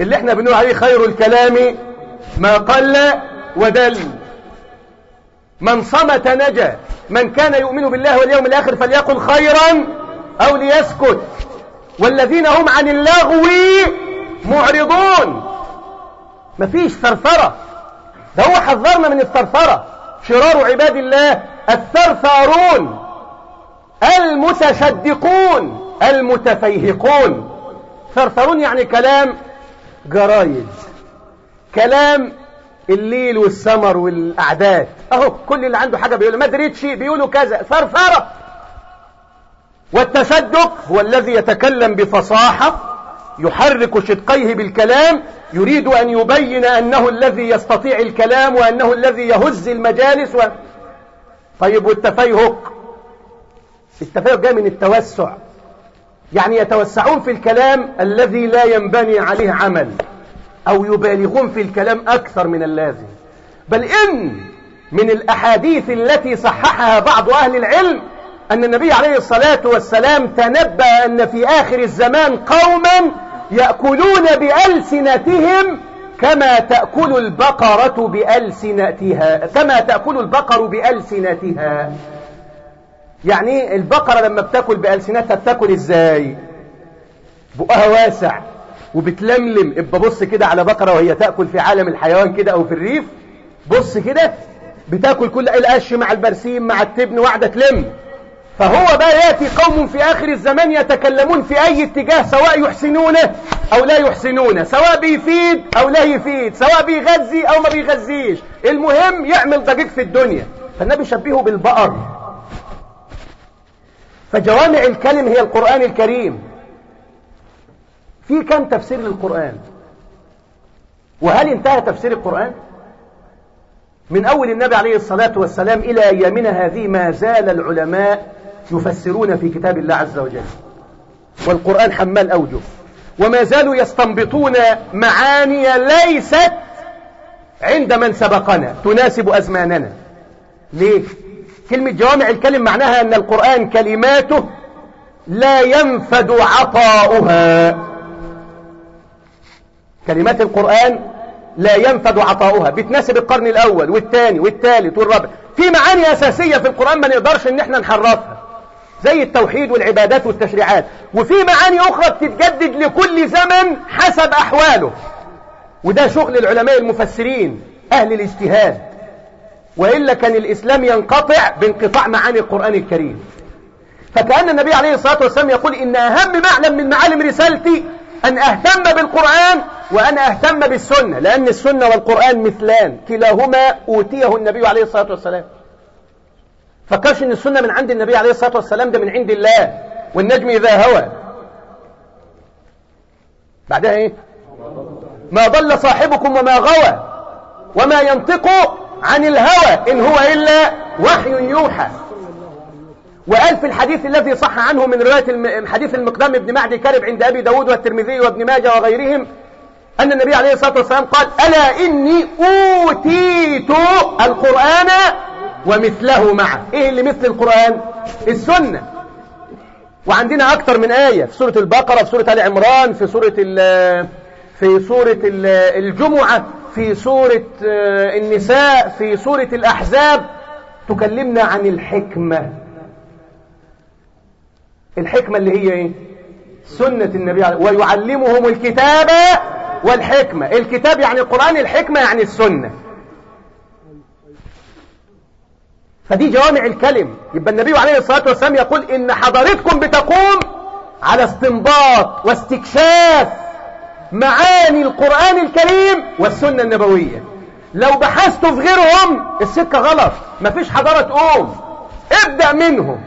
اللي إحنا بنقول عليه خير الكلام ما قل ودل. من صمت نجا من كان يؤمن بالله واليوم الآخر فليقل خيرا أو ليسكت. والذين هم عن اللغو معرضون. مفيش ثرثرة ده هو حذرنا من الثرثرة. شرار عباد الله الثرثارون المتشدقون المتفيهقون. ثرثرون يعني كلام جرايد كلام الليل والسمر والأعداد. أهو كل اللي عنده حاجة بيقول ما دريتش بيقولوا كذا. ثرثرة. والتشدق هو الذي يتكلم بفصاحة يحرك شدقيه بالكلام يريد أن يبين أنه الذي يستطيع الكلام وأنه الذي يهز المجالس و... طيب والتفيهق التفيهق جاي من التوسع. يعني يتوسعون في الكلام الذي لا ينبني عليه عمل أو يبالغون في الكلام أكثر من اللازم. بل إن من الأحاديث التي صححها بعض أهل العلم أن النبي عليه الصلاة والسلام تنبأ أن في آخر الزمان قوما يأكلون بألسنتهم كما تأكل البقرة بألسنتها كما تأكل البقر بألسنتها. يعني البقرة لما بتاكل بألسنتها بتاكل إزاي؟ بقها واسع وبتلملم. ابقى بص كده على بقرة وهي تأكل في عالم الحيوان كده أو في الريف بص كده بتاكل كل القش مع البرسيم مع التبن وقاعدة تلم. فهو بقى يأتي قوم في آخر الزمان يتكلمون في أي اتجاه سواء يحسنونه أو لا يحسنونه سواء بيفيد أو لا يفيد سواء بيغذي أو ما بيغذيش. المهم يعمل ضجيج في الدنيا. فالنبي شبهه بالبقر. فجوامع الكلم هي القرآن الكريم. في كم تفسير للقرآن؟ وهل انتهى تفسير القرآن؟ من أول النبي عليه الصلاة والسلام إلى أيامنا هذه ما زال العلماء يفسرون في كتاب الله عز وجل. والقرآن حمال أوجه. وما زالوا يستنبطون معاني ليست عند من سبقنا تناسب أزماننا. ليه؟ كلمة جوامع الكلم معناها أن القرآن كلماته لا ينفد عطاؤها. كلمات القرآن لا ينفد عطاؤها. بتناسب القرن الأول والثاني والثالث والرابع. في معاني أساسية في القرآن ما نقدرش إن إحنا نحرفها. زي التوحيد والعبادات والتشريعات. وفي معاني أخرى بتتجدد لكل زمن حسب أحواله. وده شغل العلماء المفسرين أهل الاجتهاد. وإلا كان الإسلام ينقطع بانقطاع معاني القرآن الكريم. فكأن النبي عليه الصلاة والسلام يقول إن أهم معلم من معالم رسالتي أن أهتم بالقرآن وأن أهتم بالسنة لأن السنة والقرآن مثلان كلاهما أوتيه النبي عليه الصلاة والسلام. فكرش إن السنة من عند النبي عليه الصلاة والسلام ده من عند الله والنجم إذا هوى. بعدها إيه؟ ما ضل صاحبكم وما غوى وما ينطق عن الهوى إن هو إلا وحي يوحى. وقال في الحديث الذي صح عنه من رواية حديث المقدام ابن معدي كرب عند أبي داود والترمذي وابن ماجه وغيرهم أن النبي عليه الصلاة والسلام قال ألا إني أوتيت القرآن ومثله معه. إيه اللي مثل القرآن؟ السنة. وعندنا أكثر من آية في سورة البقرة في سورة آل عمران في سورة في سورة الجمعة في سورة النساء في سورة الأحزاب. تكلمنا عن الحكمة. الحكمة اللي هي إيه؟ سنة النبي عليه ويعلمهم الكتاب والحكمة. الكتاب يعني القرآن الحكمة يعني السنة. فدي جوامع الكلم. يبقى النبي عليه الصلاة والسلام يقول إن حضرتكم بتقوم على استنباط واستكشاف معاني القرآن الكريم والسنة النبوية. لو بحثتوا في غيرهم السكة غلط. مفيش حضارة تقوم. ابدأ منهم.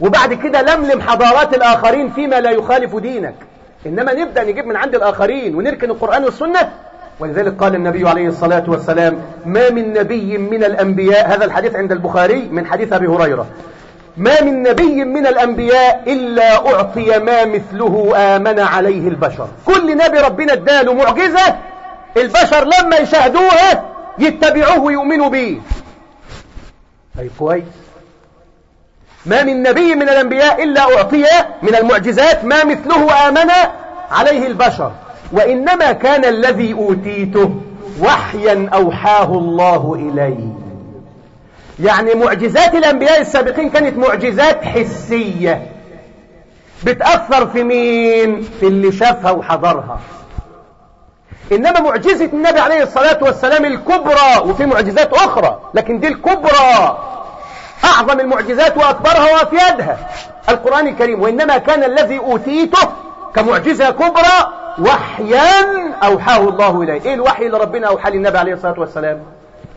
وبعد كده لملم حضارات الآخرين فيما لا يخالف دينك. إنما نبدأ نجيب من عند الآخرين ونركن القرآن والسنة ولذلك قال النبي عليه الصلاة والسلام ما من نبي من الأنبياء هذا الحديث عند البخاري من حديث أبي هريرة. ما من نبي من الأنبياء إلا أعطي ما مثله آمن عليه البشر. كل نبي ربنا اداله معجزة البشر لما يشاهدوها يتبعوه ويؤمنوا به. طيب كويس. ما من نبي من الأنبياء إلا أعطي من المعجزات ما مثله آمن عليه البشر. وإنما كان الذي أوتيته وحيا أوحاه الله إلي يعني معجزات الأنبياء السابقين كانت معجزات حسية. بتأثر في مين؟ في اللي شافها وحضرها. إنما معجزة النبي عليه الصلاة والسلام الكبرى وفي معجزات أخرى لكن دي الكبرى. أعظم المعجزات وأكبرها وأفيادها القرآن الكريم وإنما كان الذي أوتيته كمعجزة كبرى وحيا أوحاه الله إليه. إيه الوحي اللي ربنا أوحى للنبي عليه الصلاة والسلام؟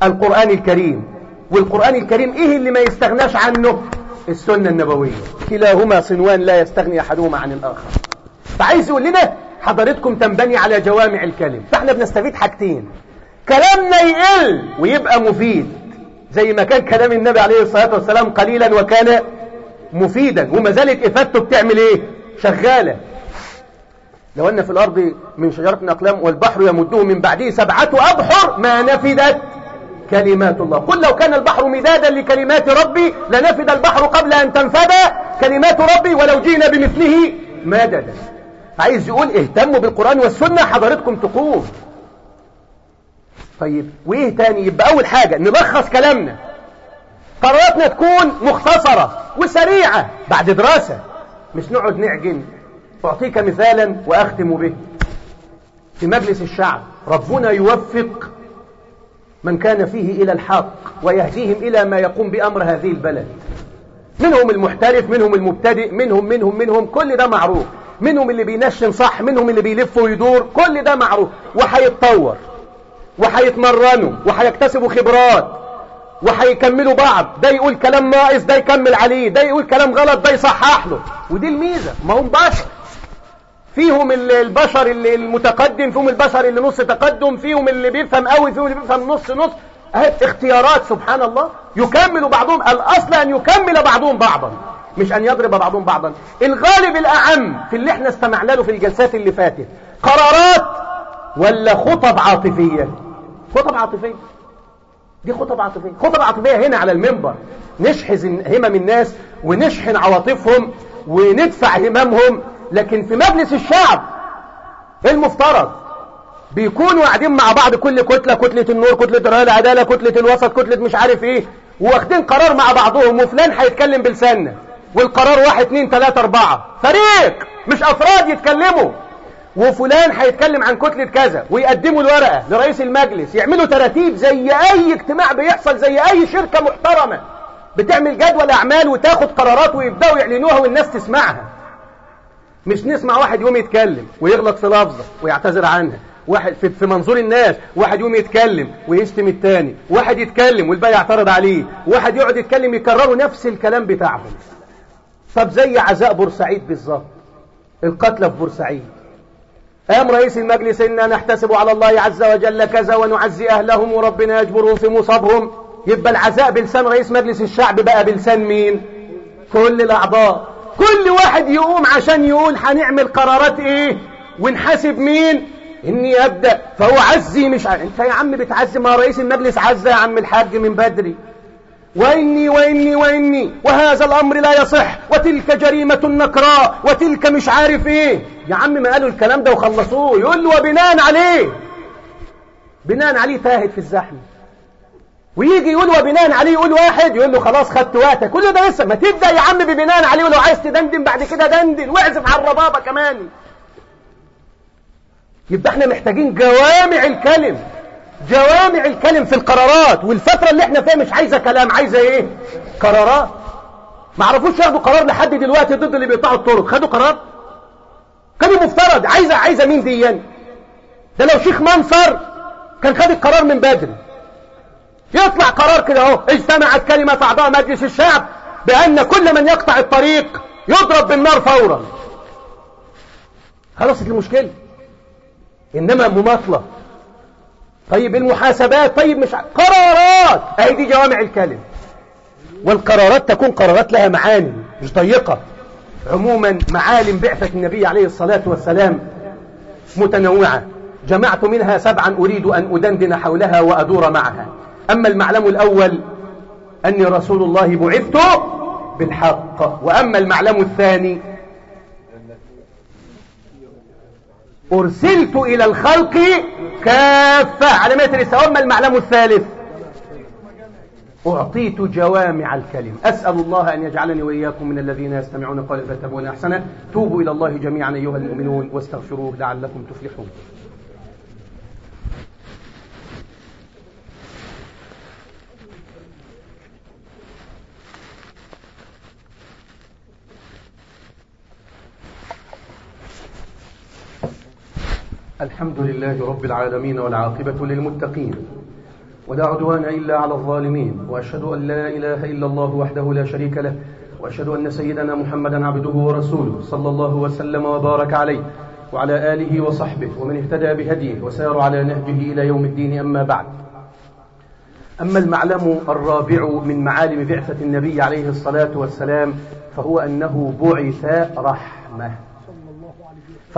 القرآن الكريم. والقرآن الكريم إيه اللي ما يستغناش عنه؟ السنة النبوية. كلاهما صنوان لا يستغني أحدهما عن الآخر. فعايز يقول لنا حضرتكم تنبني على جوامع الكلم. فإحنا بنستفيد حاجتين. كلامنا يقل ويبقى مفيد. زي ما كان كلام النبي عليه الصلاة والسلام قليلا وكان مفيدا. وما زالت إفادته بتعمل إيه؟ شغالة. لو أن في الأرض من شجرة أقلام والبحر يمده من بعده سبعة أبحر ما نفدت كلمات الله. قل لو كان البحر مدادا لكلمات ربي لنفد البحر قبل أن تنفد كلمات ربي ولو جينا بمثله مددا عايز يقول اهتموا بالقرآن والسنة حضرتكم تقوم طيب وإيه تاني؟ يبقى أول حاجة نلخص كلامنا. قراراتنا تكون مختصرة وسريعة بعد دراسة. مش نقعد نعجن. أعطيك مثالا وأختم به. في مجلس الشعب ربنا يوفق من كان فيه إلى الحق ويهديهم إلى ما يقوم بأمر هذه البلد. منهم المحترف منهم المبتدئ منهم منهم منهم كل ده معروف. منهم اللي بينشن صح منهم اللي بيلف ويدور كل ده معروف. وهيتطور وهيتمرنوا وهيكتسبوا خبرات وهيكملوا بعض. ده يقول كلام ناقص ده يكمل عليه. ده يقول كلام غلط ده يصحح له. ودي الميزة. ما هم بشر فيهم البشر اللي المتقدم فيهم البشر اللي نص تقدم فيهم اللي بيفهم قوي فيهم اللي بيفهم نص نص. اختيارات سبحان الله. يكمل بعضهم. الأصل أن يكمل بعضهم بعضا مش أن يضرب بعضهم بعضا. الغالب الأعم في اللي إحنا استمعنا له في الجلسات اللي فاتت قرارات ولا خطب عاطفية؟ خطب عاطفية. دي خطب عاطفية. خطب عاطفية هنا على المنبر. نشحذ همم الناس ونشحن عواطفهم وندفع هممهم لكن في مجلس الشعب المفترض بيكونوا قاعدين مع بعض كل كتلة كتلة النور كتلة الرأي العدالة كتلة الوسط كتلة مش عارف إيه واخدين قرار مع بعضهم وفلان هيتكلم بلساننا والقرار واحد اتنين تلاتة أربعة. فريق مش أفراد يتكلموا. وفلان هيتكلم عن كتلة كذا ويقدموا الورقة لرئيس المجلس يعملوا تراتيب زي أي اجتماع بيحصل زي أي شركة محترمة. بتعمل جدول أعمال وتاخد قرارات ويبدأوا يعلنوها والناس تسمعها. مش نسمع واحد يوم يتكلم ويغلط في لفظة ويعتذر عنها. واحد في, منظور الناس واحد يوم يتكلم ويشتم التاني. واحد يتكلم والباقي يعترض عليه. واحد يقعد يتكلم يكرروا نفس الكلام بتاعهم. طب زي عزاء بورسعيد بالظبط. القتلى في بورسعيد قام رئيس المجلس إنا نحتسب على الله عز وجل كذا ونعزي أهلهم وربنا يجبرهم في مصابهم. يبقى العزاء بلسان رئيس مجلس الشعب بقى بلسان مين؟ كل الأعضاء. كل واحد يقوم عشان يقول هنعمل قرارات إيه ونحاسب مين؟ اني ابدأ. فهو عزي مش ع... انت يا عم بتعزي ما رئيس المجلس عزى يا عم الحاج من بدري. وإني وإني وإني وهذا الأمر لا يصح. وتلك جريمة نكراء وتلك مش عارف إيه. يا عم ما قالوا الكلام ده وخلصوه. يقول له وبناء عليه بناء عليه تاهت في الزحمة. ويجي يقول وبناء عليه يقول واحد يقول له خلاص خدت وقتك. كل ده لسه. ما تبدأ يا عم ببناء عليه ولو عايز تدندن بعد كده دندن. واعزف على الربابة كمان. يبقى إحنا محتاجين جوامع الكلم. جوامع الكلم في القرارات. والفترة اللي إحنا فيها مش عايزة كلام عايزة إيه؟ قرارات. ما عرفوش ياخدوا قرار لحد دلوقتي ضد اللي بيقطعوا الطرق. خدوا قرار. كان مفترض. عايزة عايزة مين دي؟ يعني ده لو شيخ منصر كان خد القرار من بدري يطلع قرار كده اهو اجتمعت كلمة أعضاء مجلس الشعب بأن كل من يقطع الطريق يضرب بالنار فورا. خلصت المشكلة إنما مماطلة. طيب المحاسبات طيب مش قرارات. أهي دي جوامع الكلم والقرارات تكون قرارات لها معاني مش ضيقة. عموما معالم بعثة النبي عليه الصلاة والسلام متنوعة. جمعت منها سبعا أريد أن أدندن حولها وأدور معها. أما المعلم الأول أني رسول الله بعثت بالحق وأما المعلم الثاني أرسلت إلى الخلق كافة. على متر وأما المعلم الثالث أعطيت جوامع الكلم. أسأل الله أن يجعلني وإياكم من الذين يستمعون قول فاتبعون أحسنه. توبوا إلى الله جميعا أيها المؤمنون واستغفروه لعلكم تفلحون. الحمد لله رب العالمين والعاقبة للمتقين ولا عدوان إلا على الظالمين وأشهد أن لا إله إلا الله وحده لا شريك له وأشهد أن سيدنا محمدا عبده ورسوله صلى الله وسلم وبارك عليه وعلى آله وصحبه ومن اهتدى بهديه وسار على نهجه إلى يوم الدين أما بعد. أما المعلم الرابع من معالم بعثة النبي عليه الصلاة والسلام فهو أنه بعث رحمة.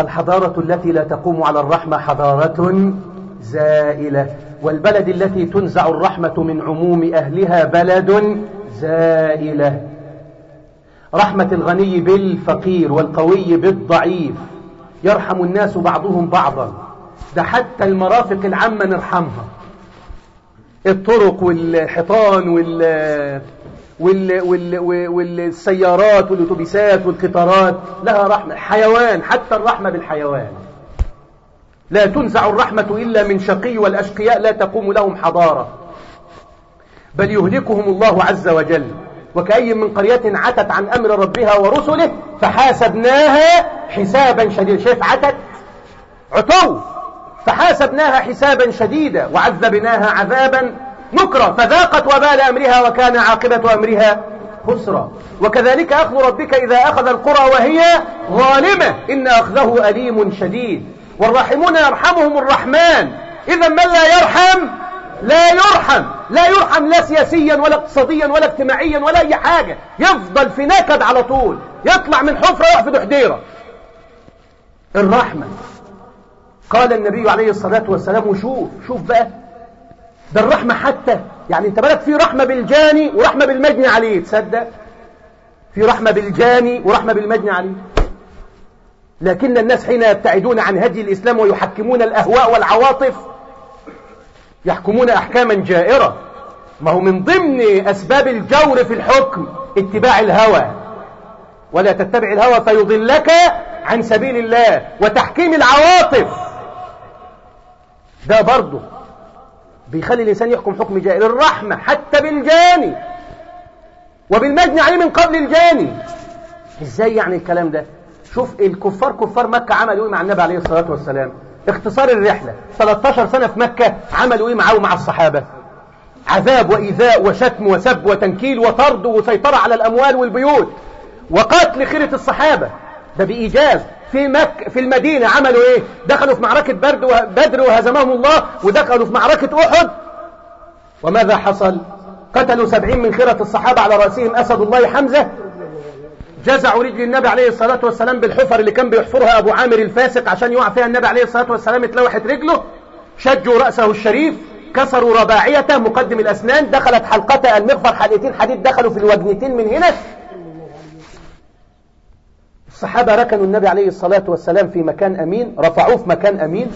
فالحضارة التي لا تقوم على الرحمة حضارة زائلة والبلد التي تنزع الرحمة من عموم أهلها بلد زائلة. رحمة الغني بالفقير والقوي بالضعيف يرحم الناس بعضهم بعضا ده حتى المرافق العامة نرحمها. الطرق والحيطان وال وال... وال... والسيارات والأتوبيسات والقطارات لها رحمة. حيوان حتى الرحمة بالحيوان. لا تنزع الرحمة إلا من شقي والأشقياء لا تقوم لهم حضارة. بل يهلكهم الله عز وجل. وكأي من قرية عتت عن أمر ربها ورسله فحاسبناها حسابا شديدا. شايف عتت؟ عتو! فحاسبناها حسابا شديدا. وعذبناها عذابا نكرا فذاقت وبال أمرها وكان عاقبة أمرها خسرا. وكذلك أخذ ربك إذا أخذ القرى وهي ظالمة. إن أخذه أليم شديد. والراحمون يرحمهم الرحمن. إذا من لا يرحم؟ لا يرحم. لا يرحم لا سياسيا ولا اقتصاديا ولا اجتماعيا ولا أي حاجة. يفضل في نكد على طول. يطلع من حفرة يحفظ حديرة. الرحمة. قال النبي عليه الصلاة والسلام وشوف شوف بقى. ده الرحمة حتى. يعني انت بالك في رحمة بالجاني ورحمة بالمجني عليه تصدق؟ في رحمة بالجاني ورحمة بالمجني عليه لكن الناس حين يبتعدون عن هدي الإسلام ويحكمون الأهواء والعواطف يحكمون أحكاما جائرة. ما هو من ضمن أسباب الجور في الحكم اتباع الهوى. ولا تتبع الهوى فيضلك عن سبيل الله وتحكيم العواطف. ده برضه بيخلي الإنسان يحكم حكم جائر. الرحمة حتى بالجاني. وبالمجني عليه من قبل الجاني. إزاي يعني الكلام ده؟ شوف الكفار كفار مكة عملوا إيه مع النبي عليه الصلاة والسلام؟ اختصار الرحلة. 13 سنة في مكة عملوا إيه معاه ومع الصحابة؟ عذاب وإيذاء وشتم وسب وتنكيل وطرد وسيطرة على الأموال والبيوت وقتل خيرة الصحابة. ده بإيجاز. في مك في المدينة عملوا إيه؟ دخلوا في معركة وبدر وهزمهم الله ودخلوا في معركة أحد. وماذا حصل؟ قتلوا سبعين من خيرة الصحابة على رأسهم أسد الله حمزة. جزعوا رجل النبي عليه الصلاة والسلام بالحفر اللي كان بيحفرها أبو عامر الفاسق عشان يقع فيها النبي عليه الصلاة والسلام اتلوحت رجله شجوا رأسه الشريف كسروا رباعيته مقدم الأسنان دخلت حلقته المغفر حلقتين حديد دخلوا في الوجنتين من هنا. الصحابة ركنوا النبي عليه الصلاة والسلام في مكان أمين رفعوه في مكان أمين.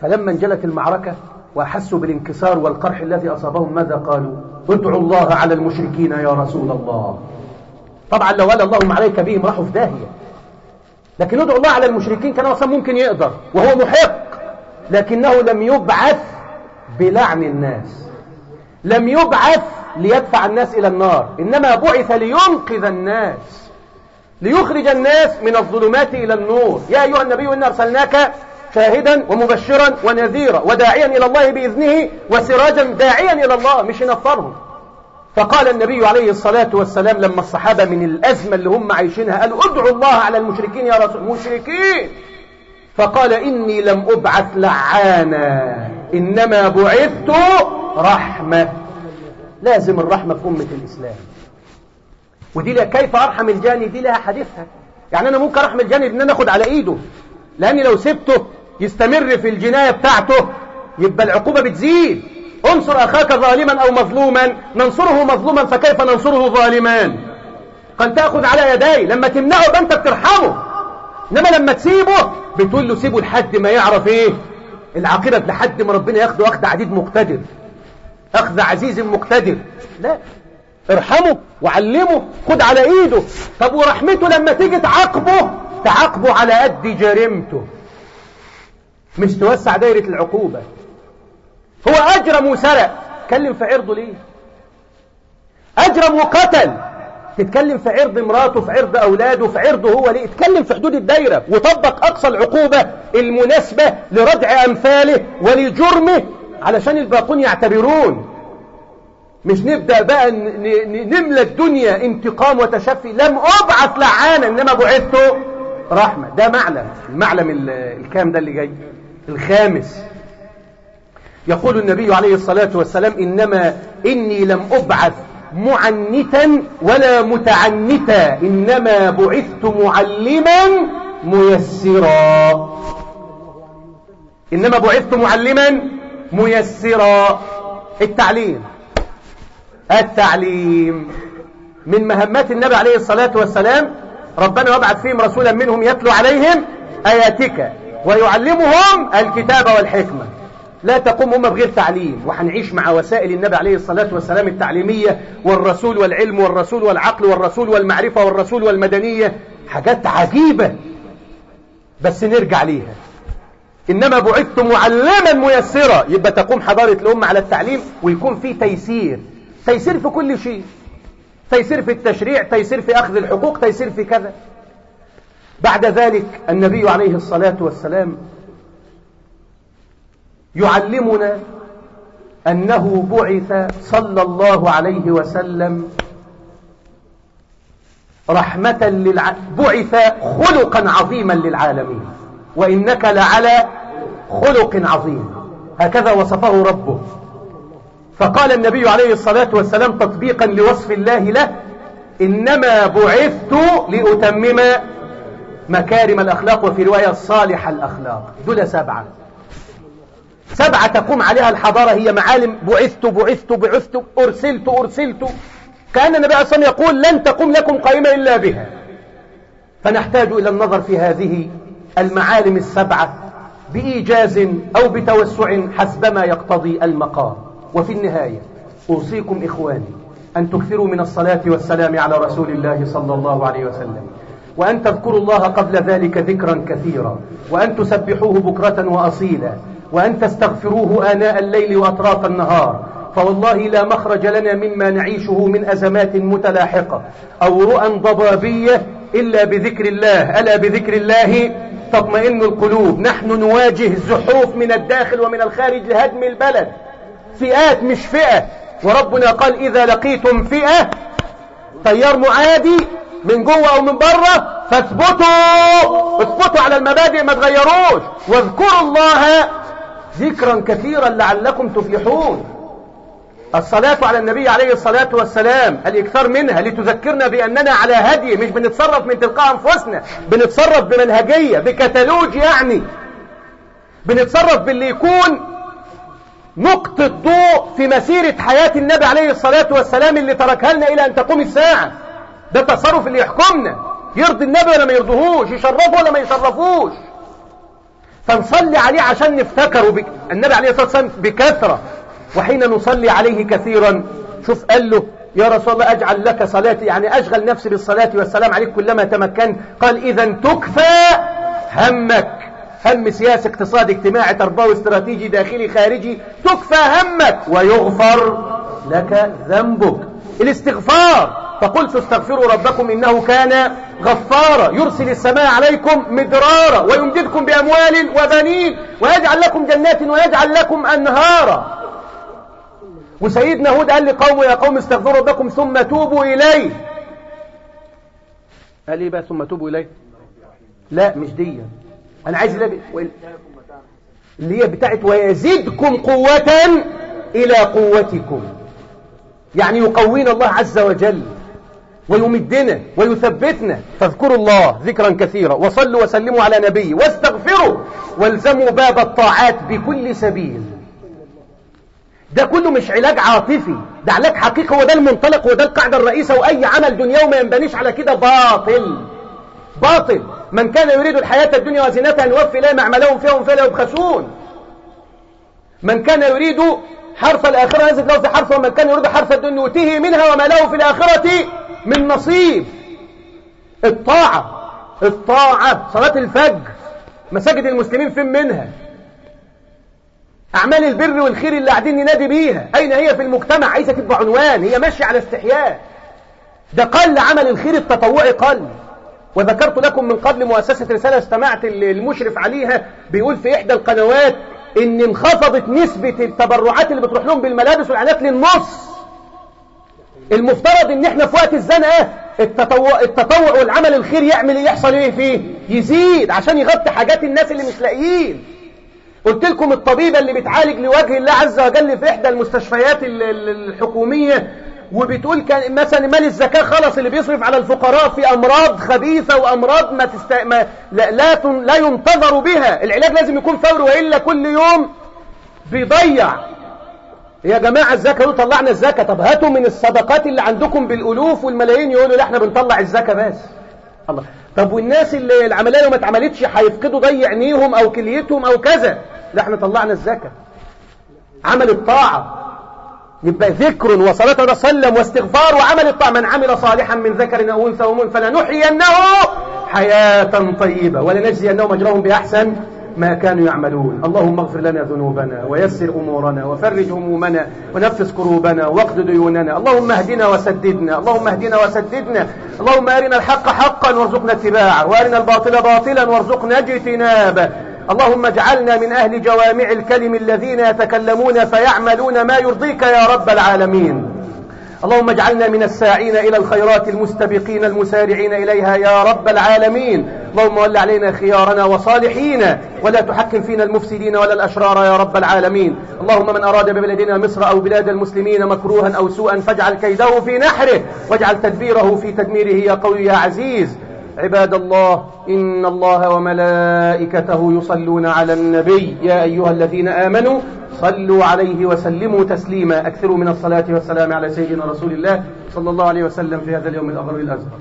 فلما انجلت المعركة وأحسوا بالانكسار والقرح الذي أصابهم ماذا قالوا؟ ادعوا الله على المشركين يا رسول الله. طبعا لو قال اللهم عليك بهم راحوا في داهية. لكن ادعوا الله على المشركين كان أصلا ممكن يقدر وهو محق لكنه لم يبعث بلعن الناس. لم يبعث ليدفع الناس إلى النار. إنما بعث لينقذ الناس. ليخرج الناس من الظلمات إلى النور. يا أيها النبي إنا أرسلناك شاهدا ومبشرا ونذيرا وداعيا إلى الله بإذنه وسراجا داعيا إلى الله مش ينفرهم فقال النبي عليه الصلاة والسلام لما الصحابة من الأزمة اللي هم عايشينها قالوا ادعوا الله على المشركين يا رسول مشركين. فقال إني لم أبعث لعانا إنما بعثت رحمة. لازم الرحمة في أمة الإسلام. ودي لها كيف أرحم الجاني؟ دي لها حديثها. يعني أنا ممكن أرحم الجاني بأن أنا أخد على إيده. لأني لو سبته يستمر في الجناية بتاعته يبقى العقوبة بتزيد. انصر أخاك ظالما أو مظلوما. ننصره مظلوما فكيف ننصره ظالما؟ قال تأخذ على يدي. لما تمنعه يبقى أنت بترحمه. إنما لما تسيبه بتقول له سيبه لحد ما يعرف إيه؟ العاقبة لحد ما ربنا ياخده أخذ عديد مقتدر. أخذ عزيز مقتدر. لا. ارحمه وعلمه خد على ايده. طب ورحمته لما تيجي تعاقبه؟ تعاقبه على قد جريمته. مش توسع دايرة العقوبة. هو أجرم وسرق. كلم في عرضه ليه؟ أجرم وقتل. تتكلم في عرض مراته في عرض أولاده في عرضه هو ليه؟ اتكلم في حدود الدايرة وطبق أقصى العقوبة المناسبة لردع أمثاله ولجرمه علشان الباقون يعتبرون. مش نبدأ بقى نملى الدنيا انتقام وتشفي. لم أبعث لعانا إنما بعثت رحمة. ده معلم المعلم الكام ده اللي جاي. الخامس يقول النبي عليه الصلاة والسلام إنما إني لم أبعث معنتا ولا متعنتا إنما بعثت معلما ميسرا. إنما بعثت معلما ميسرا. التعليم. التعليم. من مهمات النبي عليه الصلاة والسلام ربنا يبعث فيهم رسولا منهم يتلو عليهم آياتك ويعلمهم الكتاب والحكمة. لا تقوم أمة بغير تعليم. وحنعيش مع وسائل النبي عليه الصلاة والسلام التعليمية والرسول والعلم والرسول والعقل والرسول والمعرفة والرسول والمدنية. حاجات عجيبة. بس نرجع ليها. إنما بعثت معلما ميسرا. يبقى تقوم حضارة الأمة على التعليم ويكون في تيسير. تيسير في كل شيء. تيسير في التشريع تيسير في أخذ الحقوق تيسير في كذا. بعد ذلك النبي عليه الصلاة والسلام يعلمنا أنه بعث صلى الله عليه وسلم رحمة للع... بعث خلقا عظيما للعالمين وإنك لعلى خلق عظيم. هكذا وصفه ربه. فقال النبي عليه الصلاة والسلام تطبيقا لوصف الله له إنما بعثت لأتمم مكارم الأخلاق وفي رواية صالح الأخلاق. دول سبعة سبعة تقوم عليها الحضارة هي معالم بعثت بعثت بعثت أرسلت أرسلت. كأن النبي عليه الصلاة يقول لن تقوم لكم قائمة إلا بها. فنحتاج إلى النظر في هذه المعالم السبعة بإيجاز أو بتوسع حسبما يقتضي المقام. وفي النهاية أوصيكم إخواني أن تكثروا من الصلاة والسلام على رسول الله صلى الله عليه وسلم وأن تذكروا الله قبل ذلك ذكرا كثيرا وأن تسبحوه بكرة وأصيلا. وأن تستغفروه آناء الليل وأطراف النهار. فوالله لا مخرج لنا مما نعيشه من أزمات متلاحقة أو رؤى ضبابية إلا بذكر الله. ألا بذكر الله؟ تطمئن القلوب. نحن نواجه زحوف من الداخل ومن الخارج لهدم البلد. فئات مش فئة. وربنا قال إذا لقيتم فئة تيار معادي من جوه أو من بره فاثبتوا. اثبتوا على المبادئ ما تغيروش. واذكروا الله ذكرا كثيرا لعلكم تفلحون. الصلاة على النبي عليه الصلاة والسلام الإكثار منها؟ لتذكرنا بأننا على هدي مش بنتصرف من تلقاء أنفسنا بنتصرف بمنهجية بكتالوج يعني. بنتصرف باللي يكون نقطة ضوء في مسيرة حياة النبي عليه الصلاة والسلام اللي تركها لنا إلى أن تقوم الساعة. ده التصرف اللي يحكمنا. يرضي النبي ولا ما يرضوهوش يشرفه ولا ما يشرفوش؟ فنصلي عليه عشان نفتكره بك... النبي عليه الصلاة والسلام بكثرة. وحين نصلي عليه كثيرا شوف قال له يا رسول الله أجعل لك صلاتي. يعني أشغل نفسي بالصلاة والسلام عليك كلما تمكن قال إذا تكفى همك. هم سياسي اقتصادي اجتماعي تربوي استراتيجي داخلي خارجي. تكفى همك ويغفر لك ذنبك. الاستغفار. فقلت استغفروا ربكم إنه كان غفارا يرسل السماء عليكم مدرارا ويمددكم بأموال وبنين ويجعل لكم جنات ويجعل لكم أنهارا. وسيدنا هود قال لقومه يا قوم استغفروا ربكم ثم توبوا إليه. قال إيه بقى ثم توبوا إليه؟ لا مش دي. أنا عايز اللي هي بتاعت ويزيدكم قوة إلى قوتكم. يعني يقوينا الله عز وجل. ويمدنا ويثبتنا. فاذكروا الله ذكرا كثيرا. وصلوا وسلموا على نبي. واستغفروا. والزموا باب الطاعات بكل سبيل. ده كله مش علاج عاطفي. ده علاج حقيقي. هو ده المنطلق. وده القاعدة الرئيسة. وأي عمل دنيوي ما ينبنيش على كده باطل. باطل. من كان يريد الحياة الدنيا وزينتها نوفي إليهم أعمالهم فيها وهم فيها لا يبخسون. من كان يريد حرث الآخرة نزل له في حرث ومن كان يريد حرث الدنيا نؤتيه منها وما له في الآخرة من نصيب. الطاعة الطاعة صلاة الفجر مساجد المسلمين فين منها؟ أعمال البر والخير اللي قاعدين ننادي بيها. أين هي في المجتمع؟ عايزة تبقى عنوان. هي ماشية على استحياء. ده قل عمل الخير التطوعي قل. وذكرت لكم من قبل مؤسسة رسالة استمعت المشرف عليها بيقول في إحدى القنوات إن انخفضت نسبة التبرعات اللي بتروح لهم بالملابس والعنات للنص. المفترض إن إحنا في وقت الزنقة التطوع, التطوع والعمل الخير يعمل يحصل إيه فيه؟ يزيد عشان يغطي حاجات الناس اللي مش لاقيين. قلت لكم الطبيبة اللي بتعالج لوجه الله عز وجل في إحدى المستشفيات الحكومية وبتقول كان مثلا مال الزكاة خلص اللي بيصرف على الفقراء في أمراض خبيثة وأمراض ما, تست... ما لا, لا. لا ينتظر بها. العلاج لازم يكون فوري وإلا كل يوم بيضيع. يا جماعة الزكاة طلعنا الزكاة. طب هاتوا من الصدقات اللي عندكم بالألوف والملايين يقولوا لا إحنا بنطلع الزكاة بس. الله. طب والناس اللي العملية لو ما اتعملتش هيفقدوا ضي عينيهم أو كليتهم أو كذا. لا إحنا طلعنا الزكاة. عمل الطاعة. يبقى ذكر وصلاة وسلم واستغفار وعمل الطاعة. من عمل صالحا من ذكر أو أنثى ومن فلنحيينه حياة طيبة ولنجزينهم أجرهم بأحسن ما كانوا يعملون. اللهم اغفر لنا ذنوبنا ويسر أمورنا وفرج همومنا ونفس كروبنا واقض ديوننا. اللهم اهدنا وسددنا. اللهم اهدنا وسددنا. اللهم أرنا الحق حقا وارزقنا اتباعه. وأرنا الباطل باطلا وارزقنا اجتنابه. اللهم اجعلنا من أهل جوامع الكلم الذين يتكلمون فيعملون ما يرضيك يا رب العالمين. اللهم اجعلنا من الساعين إلى الخيرات المستبقين المسارعين إليها يا رب العالمين. اللهم ول علينا خيارنا وصالحينا ولا تحكم فينا المفسدين ولا الأشرار يا رب العالمين. اللهم من أراد ببلدنا مصر أو بلاد المسلمين مكروها أو سوءا فاجعل كيده في نحره. واجعل تدبيره في تدميره يا قوي يا عزيز. عباد الله إن الله وملائكته يصلون على النبي. يا أيها الذين آمنوا صلوا عليه وسلموا تسليما. أكثروا من الصلاة والسلام على سيدنا رسول الله صلى الله عليه وسلم في هذا اليوم الأغر الأزهر.